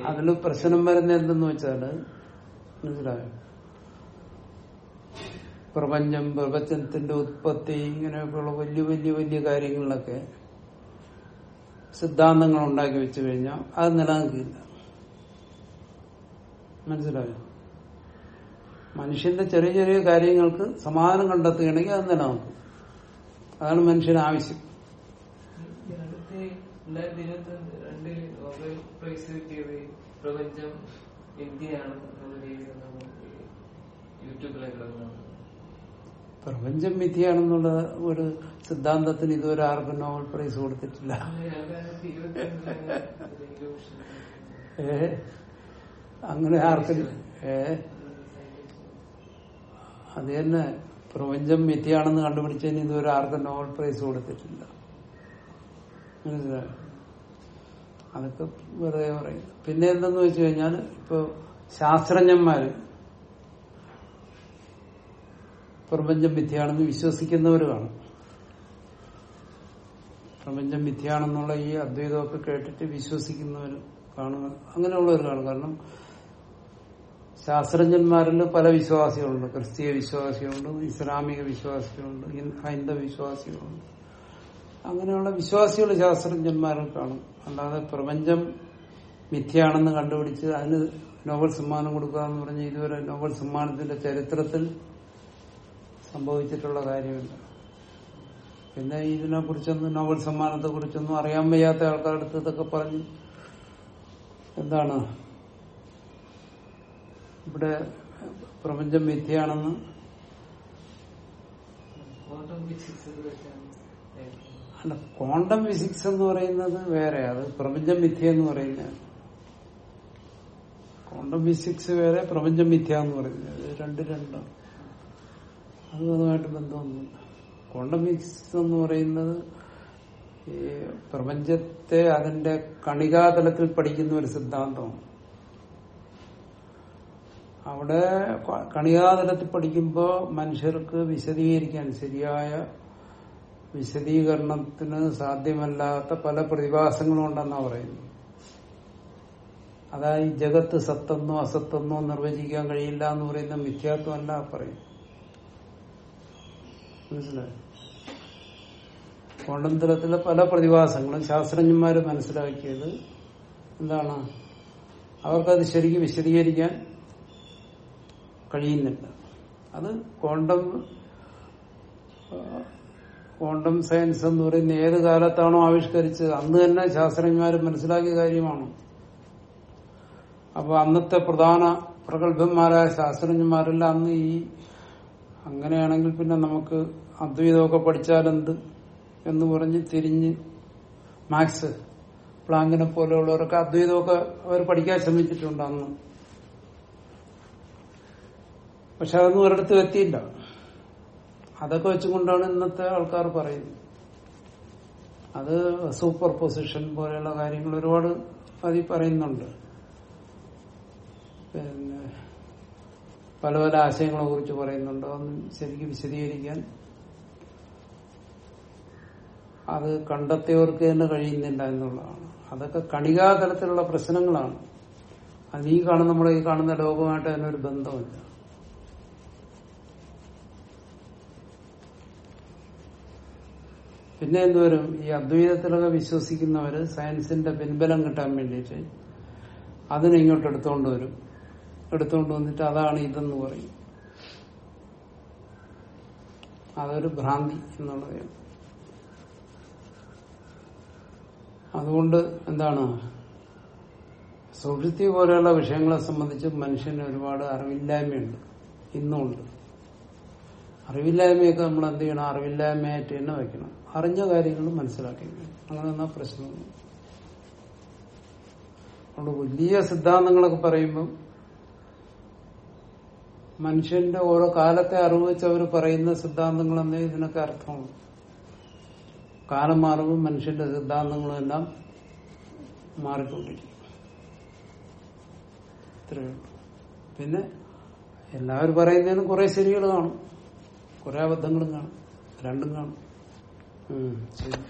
അതിന് പ്രശ്നം വരുന്ന എന്തെന്ന് വെച്ചാൽ മനസ്സിലായോ? പ്രപഞ്ചം പ്രപഞ്ചത്തിന്റെ ഉത്പത്തി ഇങ്ങനെയൊക്കെയുള്ള വലിയ വലിയ വലിയ കാര്യങ്ങളിലൊക്കെ സിദ്ധാന്തങ്ങൾ ഉണ്ടാക്കി വെച്ചു കഴിഞ്ഞാൽ അത് നിലനിൽക്കില്ല. മനസ്സിലായോ? മനുഷ്യന്റെ ചെറിയ ചെറിയ കാര്യങ്ങൾക്ക് സമാധാനം കണ്ടെത്തുകയാണെങ്കിൽ അത് നിലനിൽക്കും. അതാണ് മനുഷ്യന് ആവശ്യം. രണ്ടായിരത്തി രണ്ടിൽ നോബൽ പ്രൈസ് പ്രപഞ്ചം യൂട്യൂബിലൊക്കെ പ്രപഞ്ചം മിഥിയാണെന്നുള്ള ഒരു സിദ്ധാന്തത്തിന് ഇതുവരെ ആർക്കും നോബൽ പ്രൈസ് കൊടുത്തിട്ടില്ല. ഏ? അങ്ങനെ ആർക്കും ഏ? അത് തന്നെ പ്രപഞ്ചം മിഥിയാണെന്ന് കണ്ടുപിടിച്ചതിന് ഇതുവരെ ആർക്കും നോബൽ പ്രൈസ് കൊടുത്തിട്ടില്ല. അതൊക്കെ വെറുതെ പറയും പിന്നെ എന്തെന്ന് വെച്ച് കഴിഞ്ഞാൽ ഇപ്പൊ ശാസ്ത്രജ്ഞന്മാര് പ്രപഞ്ചം മിഥ്യയാണെന്ന് വിശ്വസിക്കുന്നവരുമാണ്. പ്രപഞ്ചം മിഥ്യയാണെന്നുള്ള ഈ അദ്വൈതമൊക്കെ കേട്ടിട്ട് വിശ്വസിക്കുന്നവർ കാണുക അങ്ങനെയുള്ളവർ കാണും. കാരണം ശാസ്ത്രജ്ഞന്മാരിൽ പല വിശ്വാസികളുണ്ട്. ക്രിസ്തീയ വിശ്വാസികളുണ്ട് ഇസ്ലാമിക വിശ്വാസികളുണ്ട് ഹിന്ദ- ഹൈന്ദവ വിശ്വാസികളുണ്ട്. അങ്ങനെയുള്ള വിശ്വാസികൾ ശാസ്ത്രജ്ഞന്മാരിൽ കാണും. അല്ലാതെ പ്രപഞ്ചം മിഥ്യയാണെന്ന് കണ്ടുപിടിച്ച് അതിന് നോബൽ സമ്മാനം കൊടുക്കുക എന്ന് പറഞ്ഞ് ഇതുവരെ നോബൽ സമ്മാനത്തിന്റെ ചരിത്രത്തിൽ സംഭവിച്ചിട്ടുള്ള കാര്യമില്ല. പിന്നെ ഇതിനെ കുറിച്ചൊന്നും നോബൽ സമ്മാനത്തെ കുറിച്ചൊന്നും അറിയാൻ വയ്യാത്ത ആൾക്കാരുടെ അടുത്ത് ഇതൊക്കെ പറഞ്ഞ് എന്താണ്? ഇവിടെ പ്രപഞ്ചം മിഥ്യയാണെന്ന് ക്വാണ്ടം ഫിസിക്സ് വെച്ചാണ് അല്ല ക്വാണ്ടം ഫിസിക്സ് എന്ന് പറയുന്നത് വേറെ. അത് പ്രപഞ്ചം മിഥ്യ എന്ന് പറയുന്നത് ക്വാണ്ടം ഫിസിക്സ് വേറെ പ്രപഞ്ചം മിഥ്യ എന്ന് പറയുന്നത്. രണ്ട് രണ്ടാണ് അതുമായിട്ട് ബന്ധമൊന്നുമില്ല. ക്വാണ്ടം ഫിസിക്സ് എന്ന് പറയുന്നത് ഈ പ്രപഞ്ചത്തെ അതിന്റെ കണികാതലത്തിൽ പഠിക്കുന്ന ഒരു സിദ്ധാന്തമാണ്. അവിടെ കണികാതലത്തിൽ പഠിക്കുമ്പോൾ മനുഷ്യർക്ക് വിശദീകരിക്കാൻ ശരിയായ വിശദീകരണത്തിന് സാധ്യമല്ലാത്ത പല പ്രതിഭാസങ്ങളും ഉണ്ടെന്നാ പറയുന്നത്. അതായത് ജഗത്ത് സത്തെന്നോ അസത്തെന്നോ നിർവചിക്കാൻ കഴിയില്ല എന്ന് പറയുന്ന മിഥ്യാത്വമല്ല പറയും മനസ്സിലായോ? കോണ്ടന്തരത്തിലെ പല പ്രതിഭാസങ്ങളും ശാസ്ത്രജ്ഞന്മാർ മനസ്സിലാക്കിയത് എന്താണ്? അവർക്കത് ശരിക്കും വിശദീകരിക്കാൻ കഴിയുന്നില്ല. അത് ക്വാണ്ടം ക്വാണ്ടം സയൻസ് എന്ന് പറയുന്ന ഏത് കാലത്താണോ ആവിഷ്കരിച്ചത് അന്ന് തന്നെ ശാസ്ത്രജ്ഞന്മാർ മനസ്സിലാക്കിയ കാര്യമാണ്. അപ്പൊ അന്നത്തെ പ്രധാന പ്രഗത്ഭന്മാരായ ശാസ്ത്രജ്ഞന്മാരെല്ലാം അന്ന് ഈ അങ്ങനെയാണെങ്കിൽ പിന്നെ നമുക്ക് അദ്വൈതമൊക്കെ പഠിച്ചാലെന്ത് എന്ന് പറഞ്ഞ് തിരിഞ്ഞ് മാക്സ് പ്ലാങ്കിനെ പോലെയുള്ളവരൊക്കെ അദ്വൈതമൊക്കെ അവർ പഠിക്കാൻ ശ്രമിച്ചിട്ടുണ്ട് അന്ന് പക്ഷെ അതൊന്നും ഒരിടത്തും എത്തിയില്ല. അതൊക്കെ വെച്ചുകൊണ്ടാണ് ഇന്നത്തെ ആൾക്കാർ പറയുന്നത്. അത് സൂപ്പർ പൊസിഷൻ പോലെയുള്ള കാര്യങ്ങൾ ഒരുപാട് അതിൽ പറയുന്നുണ്ട്. പിന്നെ പല പല ആശയങ്ങളെ കുറിച്ച് പറയുന്നുണ്ടോ അതൊന്നും ശരിക്കും വിശദീകരിക്കാൻ. അത് കണ്ടെത്തിയവർക്ക് തന്നെ കഴിയുന്നില്ല എന്നുള്ളതാണ്. അതൊക്കെ കണികാ തരത്തിലുള്ള പ്രശ്നങ്ങളാണ്. അത് ഈ കാണുന്ന നമ്മുടെ ഈ കാണുന്ന ലോകമായിട്ട് അതിനൊരു ബന്ധമില്ല പിന്നെ എന്തുവരും ഈ അദ്വൈതത്തിലൊക്കെ വിശ്വസിക്കുന്നവര് സയൻസിന്റെ പിൻബലം കിട്ടാൻ വേണ്ടിയിട്ട് അതിനെ ഇങ്ങോട്ട് എടുത്തുകൊണ്ട് വരും. എടുത്തുകൊണ്ട് വന്നിട്ട് അതാണ് ഇതെന്ന് പറയും. അതൊരു ഭ്രാന്തി എന്നുള്ളതാണ്. അതുകൊണ്ട് എന്താണ്? സുഹൃത്തി പോലെയുള്ള വിഷയങ്ങളെ സംബന്ധിച്ച് മനുഷ്യന് ഒരുപാട് അറിവില്ലായ്മയുണ്ട്. ഇന്നുമുണ്ട്. അറിവില്ലായ്മയൊക്കെ നമ്മൾ എന്ത് ചെയ്യണം? അറിവില്ലായ്മയായിട്ട് തന്നെ വയ്ക്കണം. അറിഞ്ഞ കാര്യങ്ങൾ മനസ്സിലാക്കി അങ്ങനെ എന്നാ പ്രശ്നമൊന്നും അതുകൊണ്ട് വലിയ സിദ്ധാന്തങ്ങളൊക്കെ പറയുമ്പം മനുഷ്യന്റെ ഓരോ കാലത്തെ അറിവ് വെച്ച് അവർ പറയുന്ന സിദ്ധാന്തങ്ങൾ എന്നേ ഇതിനൊക്കെ അർത്ഥമാണ് കാലം മാറുമ്പോൾ മനുഷ്യന്റെ സിദ്ധാന്തങ്ങളും എല്ലാം മാറിക്കൊണ്ടിരിക്കും. ഇത്രയേ ഉള്ളൂ. പിന്നെ എല്ലാവരും പറയുന്നതിനും കുറെ ശരികൾ കാണും. കുറെ അബദ്ധങ്ങളും കാണും. രണ്ടും കാണും. ശരി.